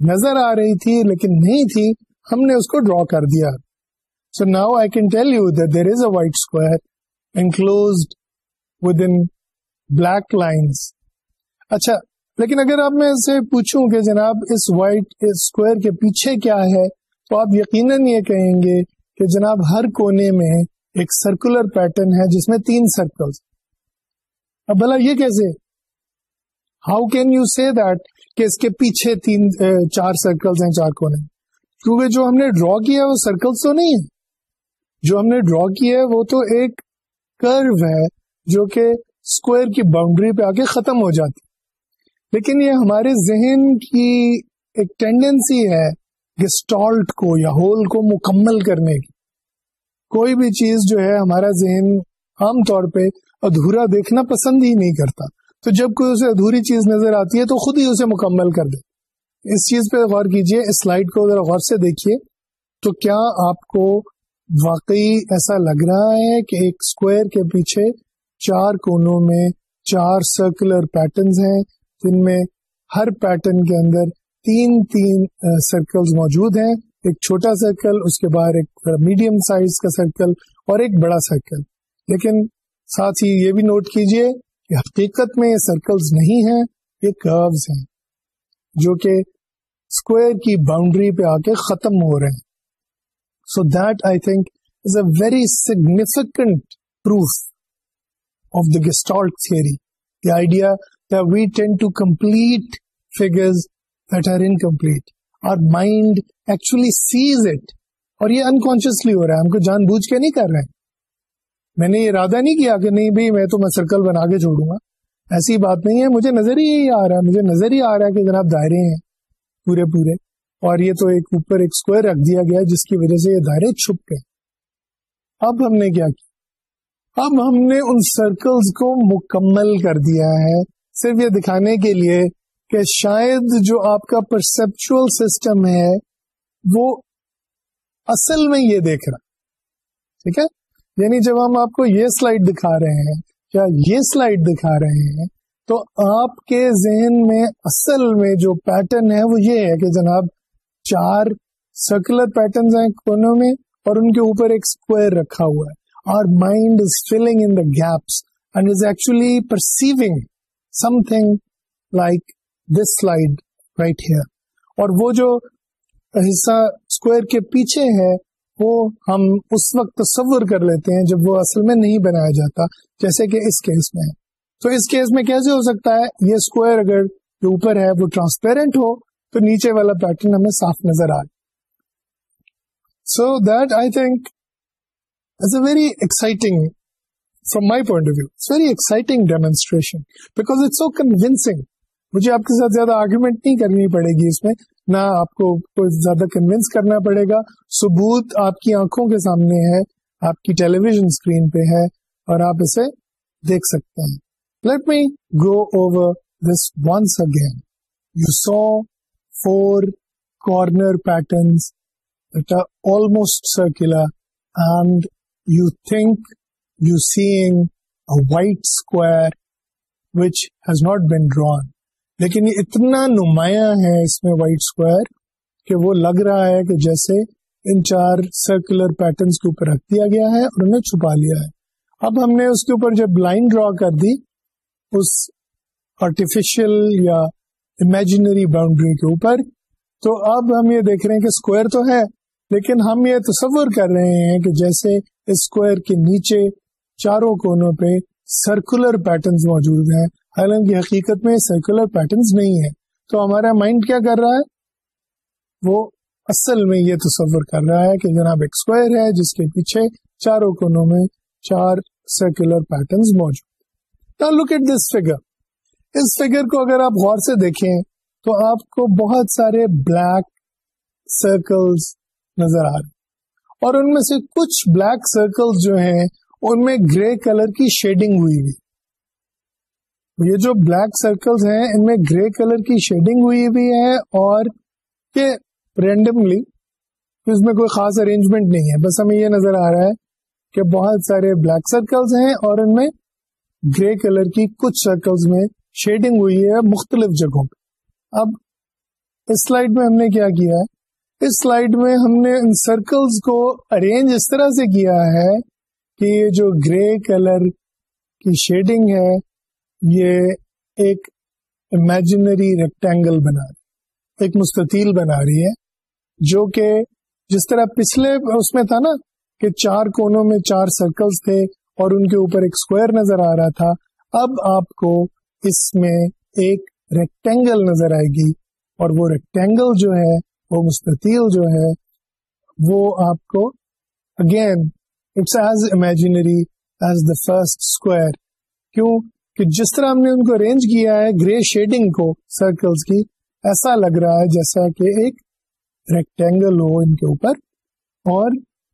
نظر آ رہی تھی لیکن نہیں تھی ہم نے اس کو ڈرا کر دیا so now I can tell you that there is a white square enclose within black lines اچھا لیکن اگر آپ میں سے پوچھوں کہ جناب اس وائٹ اسکوائر کے پیچھے کیا ہے تو آپ یقیناً یہ کہیں گے کہ جناب ہر کونے میں ایک سرکولر پیٹرن ہے جس میں تین سرکل اب بھلا یہ کیسے how can you see that کہ اس کے پیچھے تین چار سرکلز ہیں چار کونے کیونکہ جو ہم نے ڈرا کیا وہ سرکلس تو نہیں ہے جو ہم نے ڈرا کیا ہے وہ تو ایک کرو ہے جو کہ اسکوائر کی باؤنڈری پہ آ کے ختم ہو جاتی لیکن یہ ہمارے ذہن کی ایک ٹینڈینسی ہے گسٹالٹ کو یا ہول کو مکمل کرنے کی۔ کوئی بھی چیز جو ہے ہمارا ذہن عام طور پہ ادھورا دیکھنا پسند ہی نہیں کرتا۔ تو جب کوئی اسے ادھوری چیز نظر آتی ہے تو خود ہی اسے مکمل کر دے۔ اس چیز پہ غور کیجیے، اس سلائڈ کو ذرا غور سے دیکھیے۔ تو کیا آپ کو واقعی ایسا لگ رہا ہے کہ ایک اسکوائر کے پیچھے چار کونوں میں چار سرکولر پیٹرنز ہیں، جن میں ہر پیٹرن کے اندر تین تین سرکل موجود ہیں۔ ایک چھوٹا سرکل اس کے بعد ایک میڈیم سائز کا سرکل اور ایک بڑا سرکل لیکن ساتھ ہی یہ بھی نوٹ کیجیے کہ حقیقت میں یہ سرکلز نہیں ہیں، یہ کروز ہیں، جو کہ اسکوئر کی باؤنڈری پہ آ کے ختم ہو رہے ہیں۔ So that I think is a very significant proof of the gestalt theory the idea that we tend to complete figures that are incomplete. Our mind actually sees it. اور یہ انکانشیسلی ہو رہا ہے. ہم کو جان بوجھ کے نہیں کر رہے ہیں. میں نے یہ ارادہ نہیں کیا کہ نہیں بھائی، میں تو میں سرکل بنا کے چھوڑوں گا۔ ایسی بات نہیں ہے. مجھے نظر ہی یہی آ رہا ہے. مجھے نظر ہی آ رہا ہے کہ جناب دائرے ہیں پورے پورے۔ اور یہ تو ایک اوپر ایک اسکوائر رکھ دیا گیا جس کی وجہ سے یہ دائرے چھپ گئے۔ اب ہم نے کیا کیا؟ اب ہم نے ان سرکلز کو مکمل کر دیا ہے، صرف یہ دکھانے کے لیے کہ شاید جو آپ کا پرسپچل سسٹم ہے، وہ اصل میں یہ دیکھ رہا۔ ٹھیک ہے؟ یعنی جب ہم آپ کو یہ سلائڈ دکھا رہے ہیں یا یہ سلائڈ دکھا رہے ہیں، تو آپ کے ذہن میں اصل میں جو پیٹرن ہے وہ یہ ہے کہ جناب چار سرکولر پیٹرنز ہیں کونوں میں اور ان کے اوپر ایک اسکوائر رکھا ہوا ہے۔ Our mind is filling in the gaps and is actually perceiving something like this slide right here اور وہ جو حصہ اسکوئر کے پیچھے ہے، وہ ہم اس وقت تصور کر لیتے ہیں جب وہ اصل میں نہیں بنایا جاتا، جیسے کہ اس کیس میں۔ ہے تو اس کیس میں کیسے ہو سکتا ہے؟ یہ اسکوئر اگر جو اوپر ہے وہ ٹرانسپیرنٹ ہو تو نیچے والا پیٹرن ہمیں صاف نظر آئے so that I think is a very exciting from my point of view it's very exciting demonstration because it's so convincing مجھے آپ کے ساتھ زیادہ آرگومنٹ نہیں کرنی پڑے گی اس میں، نہ آپ کو زیادہ کنوینس کرنا پڑے گا۔ ثبوت آپ کی آنکھوں کے سامنے ہے، آپ کی ٹیلی ویژن اسکرین پہ ہے اور آپ اسے دیکھ سکتے ہیں۔ Let me go over this once again you saw four corner patterns almost circular and you think you seeing white square which has not been drawn لیکن یہ اتنا نمایاں ہے اس میں وائٹ اسکوائر کہ وہ لگ رہا ہے کہ جیسے ان چار سرکولر پیٹرنس کے اوپر رکھ دیا گیا ہے اور انہیں چھپا لیا ہے اب ہم نے اس کے اوپر جب لائن ڈرا کر دی اس آرٹیفیشل یا امیجنری باؤنڈری کے اوپر۔ تو اب ہم یہ دیکھ رہے ہیں کہ اسکوائر تو ہے، لیکن ہم یہ تصور کر رہے ہیں کہ جیسے اسکوائر کے نیچے چاروں کونوں پہ سرکولر پیٹرنس موجود ہیں۔ حالانکہ حقیقت میں سرکولر پیٹرنس نہیں ہے تو ہمارا مائنڈ کیا کر رہا ہے؟ وہ اصل میں یہ تصور کر رہا ہے کہ جناب ایک اسکوائر ہے، جس کے پیچھے چاروں کونوں میں چار سرکولر پیٹرنس موجود لک ایٹ دس فگر اس فگر کو اگر آپ غور سے دیکھیں تو آپ کو بہت سارے بلیک سرکلز نظر آ رہے اور ان میں سے کچھ بلیک سرکلز جو ہیں، ان میں گرے کلر کی شیڈنگ ہوئی ہوئی۔ یہ جو بلیک سرکلز ہیں، ان میں گرے کلر کی شیڈنگ ہوئی بھی ہے اور یہ رینڈملی اس میں کوئی خاص ارینجمنٹ نہیں ہے۔ بس ہمیں یہ نظر آ رہا ہے کہ بہت سارے بلیک سرکلز ہیں اور ان میں گرے کلر کی کچھ سرکلز میں شیڈنگ ہوئی ہے مختلف جگہوں پہ۔ اب اس سلائڈ میں ہم نے کیا کیا ہے؟ اس سلائڈ میں ہم نے ان سرکلز کو ارینج اس طرح سے کیا ہے کہ یہ جو گرے کلر کی شیڈنگ ہے، یہ ایک امیجنری ریکٹینگل بنا رہی ایک مستطیل بنا رہی ہے، جو کہ جس طرح پچھلے اس میں تھا نا کہ چار کونوں میں چار سرکلز تھے اور ان کے اوپر ایک اسکوائر نظر آ رہا تھا۔ اب آپ کو اس میں ایک ریکٹینگل نظر آئے گی اور وہ ریکٹینگل جو ہے، وہ مستطیل جو ہے، وہ آپ کو again it's as imaginary as the first square کیوں؟ کہ جس طرح ہم نے ان کو ارینج کیا ہے گرے شیڈنگ کو سرکلز کی، ایسا لگ رہا ہے جیسا کہ ایک ریکٹینگل ہو ان کے اوپر۔ اور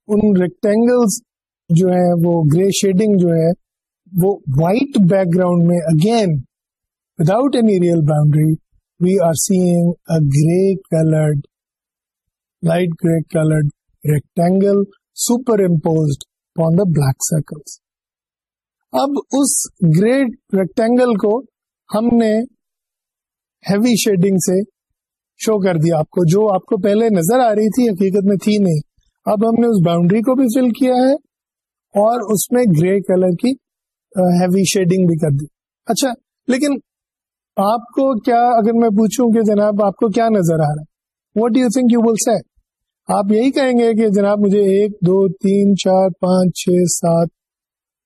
ان ریکٹینگلز جو ہے وہ گرے شیڈنگ جو ہے وہ وائٹ بیک گراؤنڈ میں again without any real boundary we are seeing a grey coloured light grey coloured rectangle superimposed on the black circles اب اس گریٹ ریکٹینگل کو ہم نے ہیوی شیڈنگ سے شو کر دیا آپ کو، جو آپ کو پہلے نظر آ رہی تھی، حقیقت میں تھی نہیں۔ اب ہم نے اس باؤنڈری کو بھی فل کیا ہے اور اس میں گرے کلر کی uh, ہیوی شیڈنگ بھی کر دی۔ اچھا لیکن آپ کو کیا اگر میں پوچھوں کہ جناب آپ کو کیا نظر آ رہا ہے؟ What you think you will see آپ یہی کہیں گے کہ جناب مجھے ایک، دو، تین، چار، پانچ، چھ، سات،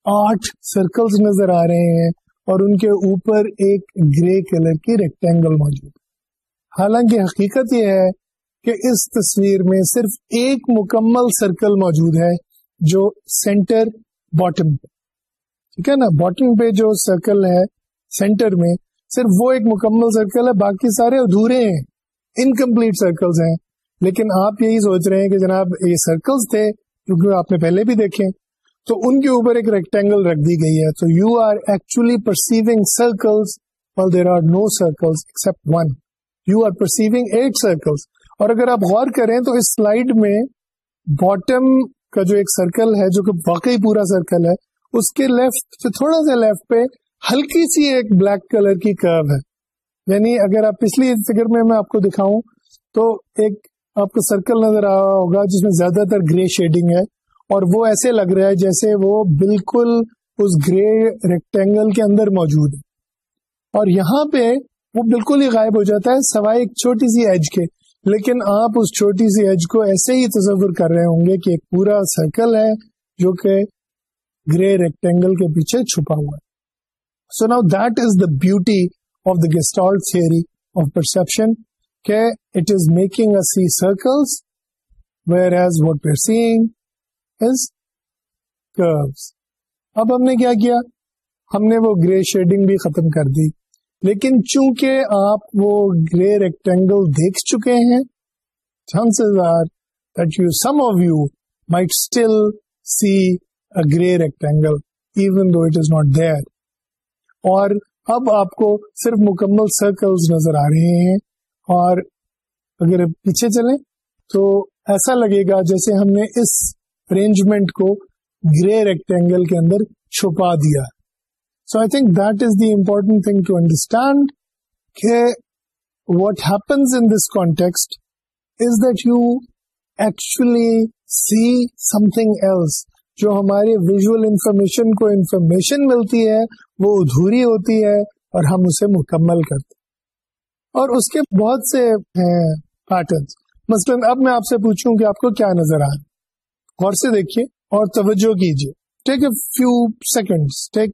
آٹھ سرکلز نظر آ رہے ہیں اور ان کے اوپر ایک گرے کلر کی ریکٹینگل موجود حالانکہ حقیقت یہ ہے کہ اس تصویر میں صرف ایک مکمل سرکل موجود ہے جو سینٹر باٹم پہ۔ ٹھیک ہے نا؟ باٹم پہ جو سرکل ہے سینٹر میں صرف وہ ایک مکمل سرکل ہے، باقی سارے ادھورے ہیں انکمپلیٹ سرکلز ہیں۔ لیکن آپ یہی سوچ رہے ہیں کہ جناب یہ سرکلز تھے کیونکہ آپ نے پہلے بھی دیکھے۔ تو ان کے اوپر ایک ریکٹینگل رکھ دی گئی ہے۔ تو you are actually perceiving circles there are no circles except one you are perceiving eight circles اور اگر آپ غور کریں تو اس سلائڈ میں باٹم کا جو ایک سرکل ہے، جو کہ واقعی پورا سرکل ہے، اس کے لیفٹ سے تھوڑا سا لیفٹ پہ ہلکی سی ایک بلیک کلر کی کرو ہے۔ یعنی اگر آپ پچھلی فگر میں میں آپ کو دکھاؤں تو ایک آپ کو سرکل نظر آ رہا ہوگا جس میں زیادہ تر گرے شیڈنگ ہے اور وہ ایسے لگ رہا ہے جیسے وہ بالکل اس گرے ریکٹینگل کے اندر موجود ہے۔ اور یہاں پہ وہ بالکل ہی غائب ہو جاتا ہے، سوائے ایک چھوٹی سی ایج کے۔ لیکن آپ اس چھوٹی سی ایج کو ایسے ہی تصور کر رہے ہوں گے کہ ایک پورا سرکل ہے جو کہ گرے ریکٹینگل کے پیچھے چھپا ہوا ہے۔ So now that is the beauty of the gestalt theory of perception کہ it is making a see circles whereas what we're seeing is cruise اب ہم نے کیا کیا؟ ہم نے وہ گرے شیڈنگ بھی ختم کر دی۔ لیکن چونکہ آپ وہ گرے ریکٹینگل دیکھ چکے ہیں chances are that you some of you might still see a grey rectangle even though it is not there اور اب آپ کو صرف مکمل سرکلز نظر آ رہے ہیں اور اگر پیچھے چلیں تو ایسا لگے گا جیسے ہم نے اس ارینجمنٹ کو گرے ریکٹینگل کے اندر چھپا دیا۔ So I think that is the important thing to understand کہ what happens in this context is that you actually see something else جو ہمارے ویژل انفارمیشن کو انفارمیشن ملتی ہے وہ ادھوری ہوتی ہے اور ہم اسے مکمل کرتے اور اس کے بہت سے پیٹرنس مثلاً اب میں آپ سے پوچھوں کہ آپ کو کیا نظر آ غور سے دیکھیے اور توجہ کیجیے۔ Take a few second take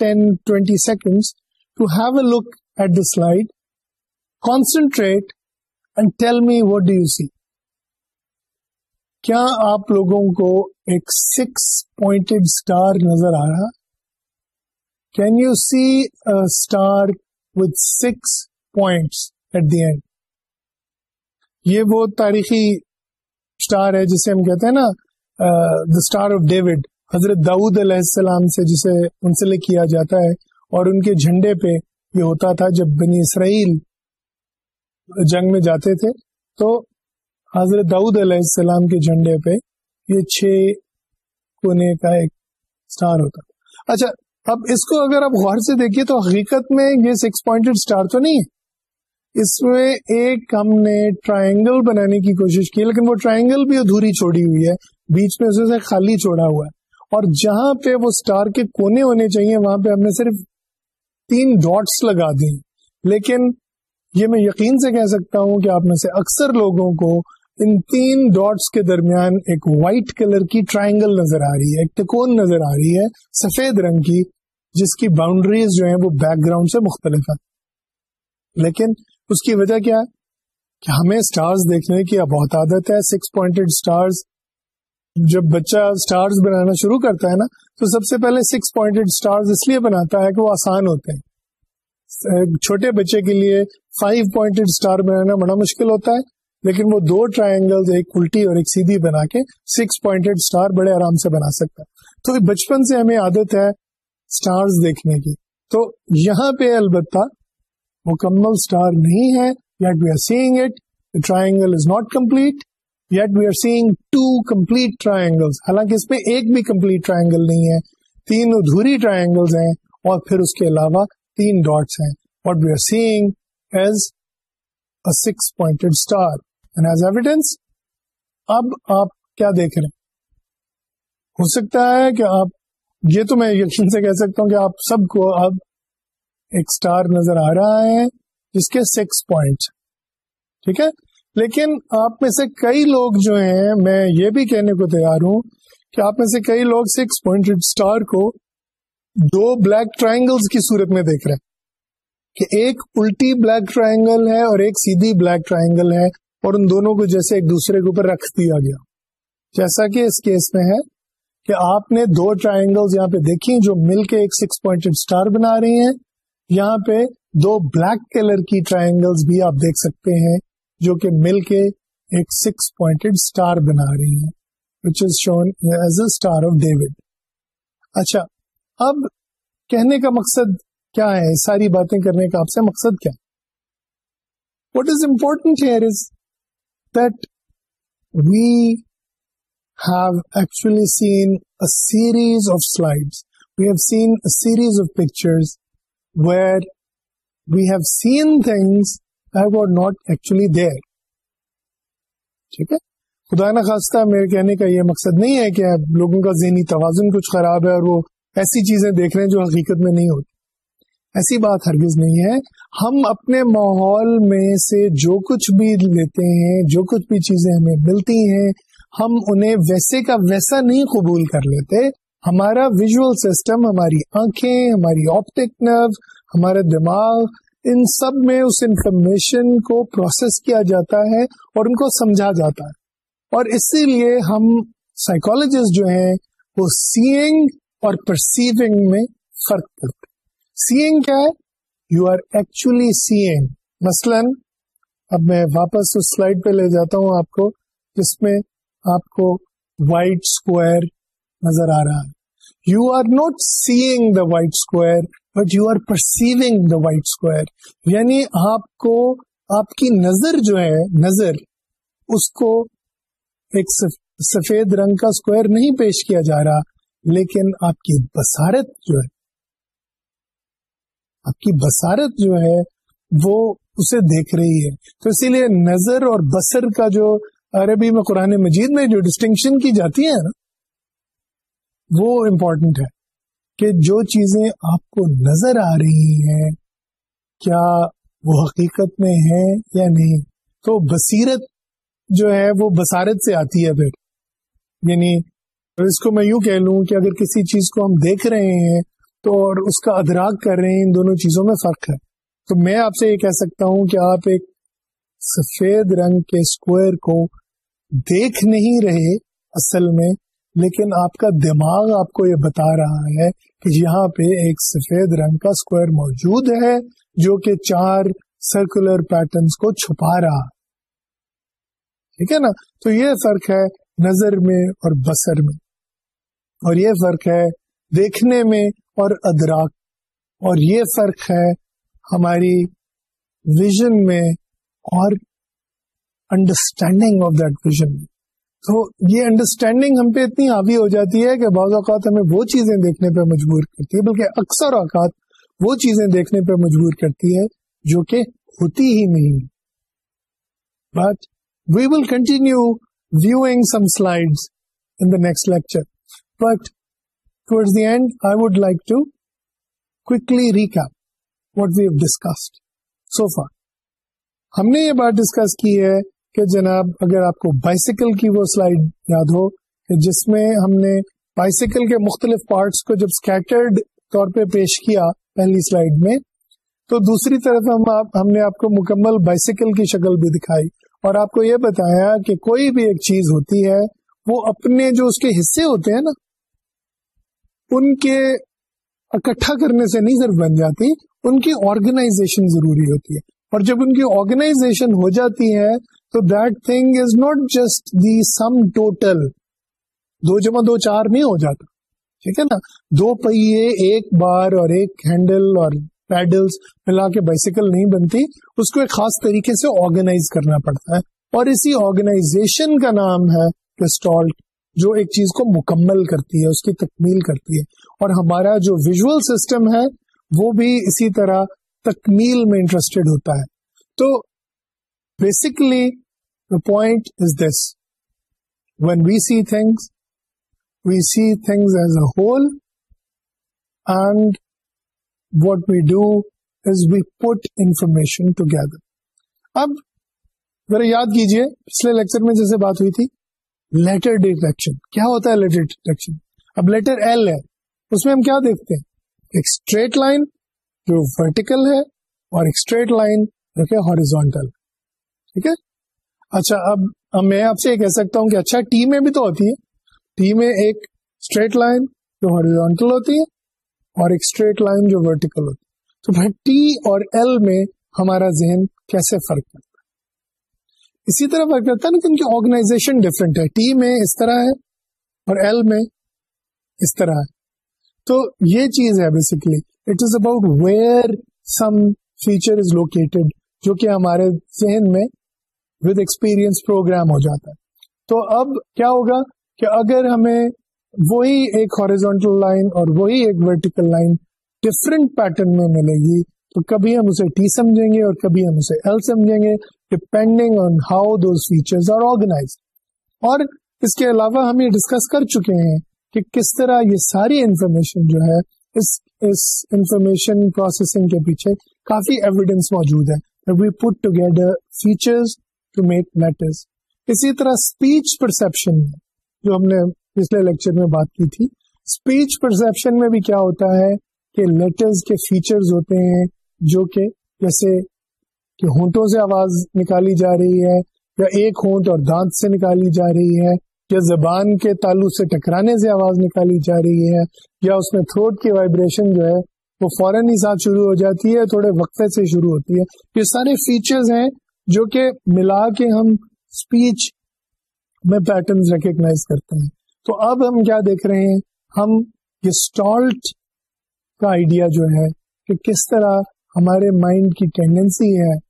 10, 20 seconds to have a look at the slide, concentrate and tell me what do you see. کیا آپ لوگوں کو ایک سکس پوائنٹڈ اسٹار نظر آ رہا can you see star with six points at the end یہ وہ تاریخی اسٹار ہے جسے ہم کہتے ہیں نا دا اسٹار آف ڈیوڈ حضرت داؤد علیہ السلام سے جسے منسلک کیا جاتا ہے، اور ان کے جھنڈے پہ یہ ہوتا تھا جب بنی اسرائیل جنگ میں جاتے تھے۔ تو حضرت داؤد علیہ السلام کے جھنڈے پہ یہ چھ کونے کا ایک سٹار ہوتا تھا۔ اچھا اب اس کو اگر آپ غور سے دیکھیے تو حقیقت میں یہ سکس پوائنٹڈ اسٹار تو نہیں ہے۔ اس میں ایک ہم نے ٹرائنگل بنانے کی کوشش کی، لیکن وہ ٹرائنگل بھی ادھوری چھوڑی ہوئی ہے۔ بیچ میں اسے خالی چھوڑا ہوا ہے۔ اور جہاں پہ وہ سٹار کے کونے ہونے چاہیے، وہاں پہ ہم نے صرف تین ڈاٹس لگا دی لیکن یہ میں یقین سے کہہ سکتا ہوں کہ آپ میں سے اکثر لوگوں کو ان تین ڈاٹس کے درمیان ایک وائٹ کلر کی ٹرائنگل نظر آ رہی ہے، ایک ٹکون نظر آ رہی ہے، سفید رنگ کی، جس کی باؤنڈریز جو ہیں وہ بیک گراؤنڈ سے مختلف ہیں۔ لیکن اس کی وجہ کیا ہے؟ کہ ہمیں سٹارز دیکھنے کی بہت عادت ہے سکس پوائنٹڈ سٹارز جب بچہ اسٹارز بنانا شروع کرتا ہے نا، تو سب سے پہلے سکس پوائنٹڈ اسٹارز اس لیے بناتا ہے کہ وہ آسان ہوتے ہیں۔ چھوٹے بچے کے لیے فائیو پوائنٹڈ اسٹار بنانا بڑا مشکل ہوتا ہے۔ لیکن وہ دو ٹرائنگل ایک الٹی اور ایک سیدھی بنا کے سکس پوائنٹڈ اسٹار بڑے آرام سے بنا سکتا ہے۔ تو بچپن سے ہمیں عادت ہے اسٹارز دیکھنے کی۔ تو یہاں پہ البتہ مکمل اسٹار نہیں ہے yet we are seeing it triangle is not complete yet we are seeing two complete triangle حالانکہ اس میں ایک بھی کمپلیٹ ٹرائنگل نہیں ہے۔ تین ادھوری ٹرائنگل ہیں اور پھر اس کے علاوہ تین ڈاٹس ہیں۔ What we are seeing as a six pointed star evidence اب آپ کیا دیکھ رہے ہیں؟ ہو سکتا ہے کہ آپ، یہ تو میں یقین سے کہہ سکتا ہوں کہ آپ سب کو اب ایک اسٹار نظر آ رہا ہے، جس کے سکس پوائنٹ ٹھیک ہے؟ لیکن آپ میں سے کئی لوگ جو ہیں، میں یہ بھی کہنے کو تیار ہوں کہ آپ میں سے کئی لوگ سکس پوائنٹ اسٹار کو دو بلیک ٹرائنگل کی صورت میں دیکھ رہے ہیں۔ کہ ایک الٹی بلیک ٹرائنگل ہے اور ایک سیدھی بلیک ٹرائنگل ہے۔ اور ان دونوں کو جیسے ایک دوسرے کے اوپر رکھ دیا گیا۔ جیسا کہ اس کیس میں ہے کہ آپ نے دو ٹرائنگل یہاں پہ دیکھی جو مل کے ایک سکس پوائنٹ اسٹار بنا رہی ہیں۔ یہاں پہ دو بلیک کلر کی ٹرائنگل بھی آپ دیکھ سکتے ہیں جو کہ مل کے ایک سکس پوائنٹڈ اسٹار بنا رہی ہیں which is shown as a star of David اچھا اب کہنے کا مقصد کیا ہے؟ ساری باتیں کرنے کا آپ سے مقصد کیا what is important here is that we have actually seen a series of slide we have seen a series of pictures where we have seen things not actually there ٹھیک ہے؟ خدا نخواستہ میرے کہنے کا یہ مقصد نہیں ہے کہ لوگوں کا ذہنی توازن کچھ خراب ہے اور وہ ایسی چیزیں دیکھ رہے ہیں جو حقیقت میں نہیں ہوتی۔ ایسی بات ہرگز نہیں ہے۔ ہم اپنے ماحول میں سے جو کچھ بھی لیتے ہیں، جو کچھ بھی چیزیں ہمیں ملتی ہیں، ہم انہیں ویسے کا ویسا نہیں قبول کر لیتے۔ ہمارا ویژل سسٹم ہماری آنکھیں، ہماری آپٹک نرو ہمارا دماغ، ان سب میں اس انفارمیشن کو پروسیس کیا جاتا ہے اور ان کو سمجھا جاتا ہے۔ اور اسی لیے ہم سائیکولوجسٹ جو ہیں، وہ سیئنگ اور پرسیونگ میں فرق کرتے سیئنگ کیا ہے؟ یو آر ایکچولی سیئنگ مثلاً، اب میں واپس اس سلائڈ پہ لے جاتا ہوں آپ کو، جس میں آپ کو وائٹ اسکوائر نظر آ رہا ہے۔ You are not seeing the white square but you are perceiving the white square یعنی آپ کو، آپ کی نظر جو ہے، نظر، اس کو ایک سفید رنگ کا اسکوائر نہیں پیش کیا جا رہا، لیکن آپ کی بسارت جو ہے آپ کی بسارت جو ہے وہ اسے دیکھ رہی ہے۔ تو اسی لیے نظر اور بسر کا جو عربی میں قرآن مجید میں جو ڈسٹنکشن کی جاتی ہے نا، وہ امپورٹنٹ ہے کہ جو چیزیں آپ کو نظر آ رہی ہیں، کیا وہ حقیقت میں ہے یا نہیں؟ تو بصیرت جو ہے وہ بصارت سے آتی ہے پھر۔ یعنی اس کو میں یوں کہہ لوں کہ اگر کسی چیز کو ہم دیکھ رہے ہیں تو اور اس کا ادراک کر رہے ہیں، ان دونوں چیزوں میں فرق ہے۔ تو میں آپ سے یہ کہہ سکتا ہوں کہ آپ ایک سفید رنگ کے اسکوائر کو دیکھ نہیں رہے اصل میں، لیکن آپ کا دماغ آپ کو یہ بتا رہا ہے کہ یہاں پہ ایک سفید رنگ کا اسکوائر موجود ہے جو کہ چار سرکولر پیٹرنس کو چھپا رہا۔ ٹھیک ہے نا؟ تو یہ فرق ہے نظر میں اور بسر میں۔ اور یہ فرق ہے دیکھنے میں اور ادراک اور یہ فرق ہے ہماری ویژن میں اور انڈرسٹینڈنگ آف دیٹ ویژن میں۔ تو یہ انڈرسٹینڈنگ ہم پہ اتنی حاوی ہو جاتی ہے کہ بعض اوقات ہمیں وہ چیزیں دیکھنے پہ مجبور کرتی ہے، بلکہ اکثر اوقات وہ چیزیں دیکھنے پہ مجبور کرتی ہے جو کہ ہوتی ہی نہیں۔ But we will continue viewing some slide in the next lecture but towards the end I would like to quickly recap what we have discussed so far ہم نے یہ بات ڈسکس کی ہے کہ جناب، اگر آپ کو بائسیکل کی وہ سلائڈ یاد ہو کہ جس میں ہم نے بائسیکل کے مختلف پارٹس کو جب اسکیٹرڈ طور پہ پیش کیا پہلی سلائڈ میں، تو دوسری طرف ہم آپ، ہم نے آپ کو مکمل بائسیکل کی شکل بھی دکھائی اور آپ کو یہ بتایا کہ کوئی بھی ایک چیز ہوتی ہے، وہ اپنے جو اس کے حصے ہوتے ہیں نا ان کے اکٹھا کرنے سے نہیں صرف بن جاتی، ان کی آرگنائزیشن ضروری ہوتی ہے۔ اور جب ان کی آرگنائزیشن ہو جاتی ہے، تو that thing is not just the sum total دو جمع دو چار نہیں ہو جاتا۔ ٹھیک ہے نا؟ دو پہیے، ایک بار اور ایک ہینڈل اور پیڈلس ملا کے بائسیکل نہیں بنتی۔ اس کو ایک خاص طریقے سے آرگنائز کرنا پڑتا ہے۔ اور اسی آرگنائزیشن کا نام ہے کرسٹالٹ جو ایک چیز کو مکمل کرتی ہے، اس کی تکمیل کرتی ہے۔ اور ہمارا جو ویژل سسٹم ہے، وہ بھی اسی طرح تکمیل میں انٹرسٹیڈ ہوتا ہے۔ تو basically point is this when we see things we see things as a whole and what we do is we put information together اب ذرا یاد کیجیے پچھلے لیکچر میں جیسے بات ہوئی تھی لیٹر ڈیٹیکشن کیا ہوتا ہے لیٹر ڈیٹیکشن اب لیٹر ایل ہے. اس میں ہم کیا دیکھتے ہیں؟ ایک اسٹریٹ لائن جو ورٹیکل ہے اور ایک اسٹریٹ لائن جو کہ ہاریزونٹل ٹھیک ہے؟ اچھا اب میں آپ سے یہ کہہ سکتا ہوں کہ اچھا ٹی میں بھی تو ہوتی ہے. ٹی میں ایک اسٹریٹ لائن جو ہارزونٹل ہوتی ہے اور ایک اسٹریٹ لائن جو ورٹیکل ہوتی ہے. تو ٹی اور ایل میں ہمارا ذہن کیسے فرق کرتا ہے؟ اسی طرح فرق کرتا ہے نا کہ ان کی آرگنائزیشن ڈفرینٹ ہے۔ ٹی میں اس طرح ہے اور ایل میں اس طرح ہے۔ تو یہ چیز ہے basically it is about where some feature is located جو کہ ہمارے ذہن میں ود ایکسپیرئنس پروگرام ہو جاتا ہے۔ تو اب کیا ہوگا کہ اگر ہمیں وہی ایک ہارزونٹل لائن اور وہی ایک ورٹیکل لائن ڈفرنٹ پیٹرن میں ملے گی تو کبھی ہم اسے ٹی سمجھیں گے اور کبھی ہم اسے ایل سمجھیں گے۔ Depending on how those feature are organise اور اس کے علاوہ ہم یہ ڈسکس کر چکے ہیں کہ کس طرح یہ ساری انفارمیشن جو ہے، اس اس انفارمیشن پروسیسنگ کے پیچھے کافی ایویڈینس موجود ہے۔ We put together features to make letters اسی طرح اسپیچ پرسپشن جو ہم نے پچھلے لیکچر میں بات کی تھی۔ اسپیچ پرسپشن میں بھی کیا ہوتا ہے کہ لیٹرز کے فیچرز ہوتے ہیں جو کہ جیسے کہ ہونٹوں سے آواز نکالی جا رہی ہے یا ایک ہونٹ اور دانت سے نکالی جا رہی ہے یا زبان کے تعلق سے ٹکرانے سے آواز نکالی جا رہی ہے یا اس میں تھروٹ کی وائبریشن جو ہے وہ فوراً ہی ساتھ شروع ہو جاتی ہے تھوڑے وقفے سے شروع ہوتی ہے۔ یہ سارے فیچرز ہیں جو کہ ملا کے ہم اسپیچ میں پیٹرن ریکگنائز کرتے ہیں۔ تو اب ہم کیا دیکھ رہے ہیں؟ ہم یہ اسٹالٹ کا آئیڈیا جو ہے کہ کس طرح ہمارے مائنڈ کی ٹینڈنسی ہے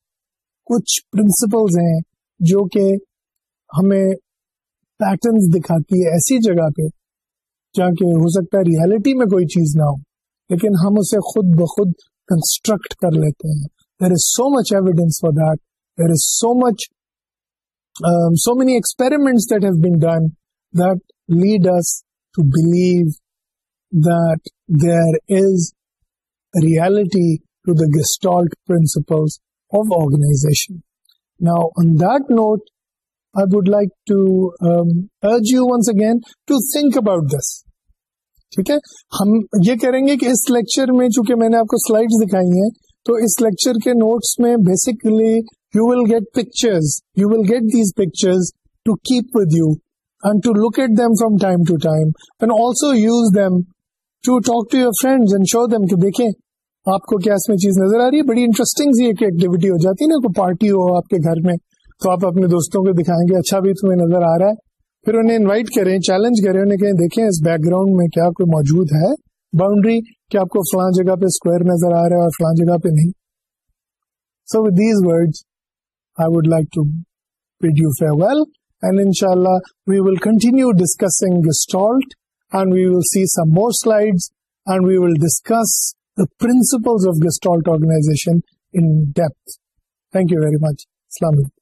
کچھ پرنسپلز ہیں جو کہ ہمیں پیٹرنس دکھاتی ہے ایسی جگہ پہ جہاں کہ ہو سکتا ہے ریالٹی میں کوئی چیز نہ ہو، لیکن ہم اسے خود بخود کنسٹرکٹ کر لیتے ہیں۔ There is so much evidence for that there is so much so many experiment that have been done that lead us to believe that there is reality to the gestalt principle of organisation now on that note I would like to urge you once again to think about this ٹھیک ہے؟ ہم یہ کریں گے کہ اس lecture میں چونکہ میں نے آپ کو سلائڈ دکھائی ہیں، تو اس لیکچر کے نوٹس میں basically you will get pictures you will get these pictures to keep with you and to look at them from time to time and also use them to talk to your friends and show them کہ دیکھیں آپ کو کیا اس میں چیز نظر آ رہی ہے؟ بڑی انٹرسٹنگ سی ایک ایکٹیویٹی ہو جاتی ہے نا، کوئی پارٹی ہو آپ کے گھر میں، تو آپ اپنے دوستوں کو دکھائیں گے اچھا بھی تمہیں نظر آ رہا ہے۔ پھر انہیں انوائٹ کریں چیلنج کریں، انہیں کہیں دیکھیں اس بیک گراؤنڈ میں کیا کوئی موجود ہے۔ باؤنڈری کہ آپ کو فلاں جگہ پہ اسکوائر نظر آ رہا ہے اور فلاں جگہ پہ نہیں۔ So with these word I would like to bid you farewell and ان شاء اللہ we will continue discussing gestalt and we will see some more slide and we will discuss the principle of gestalt organisation in depth thank you very much السلام علیکم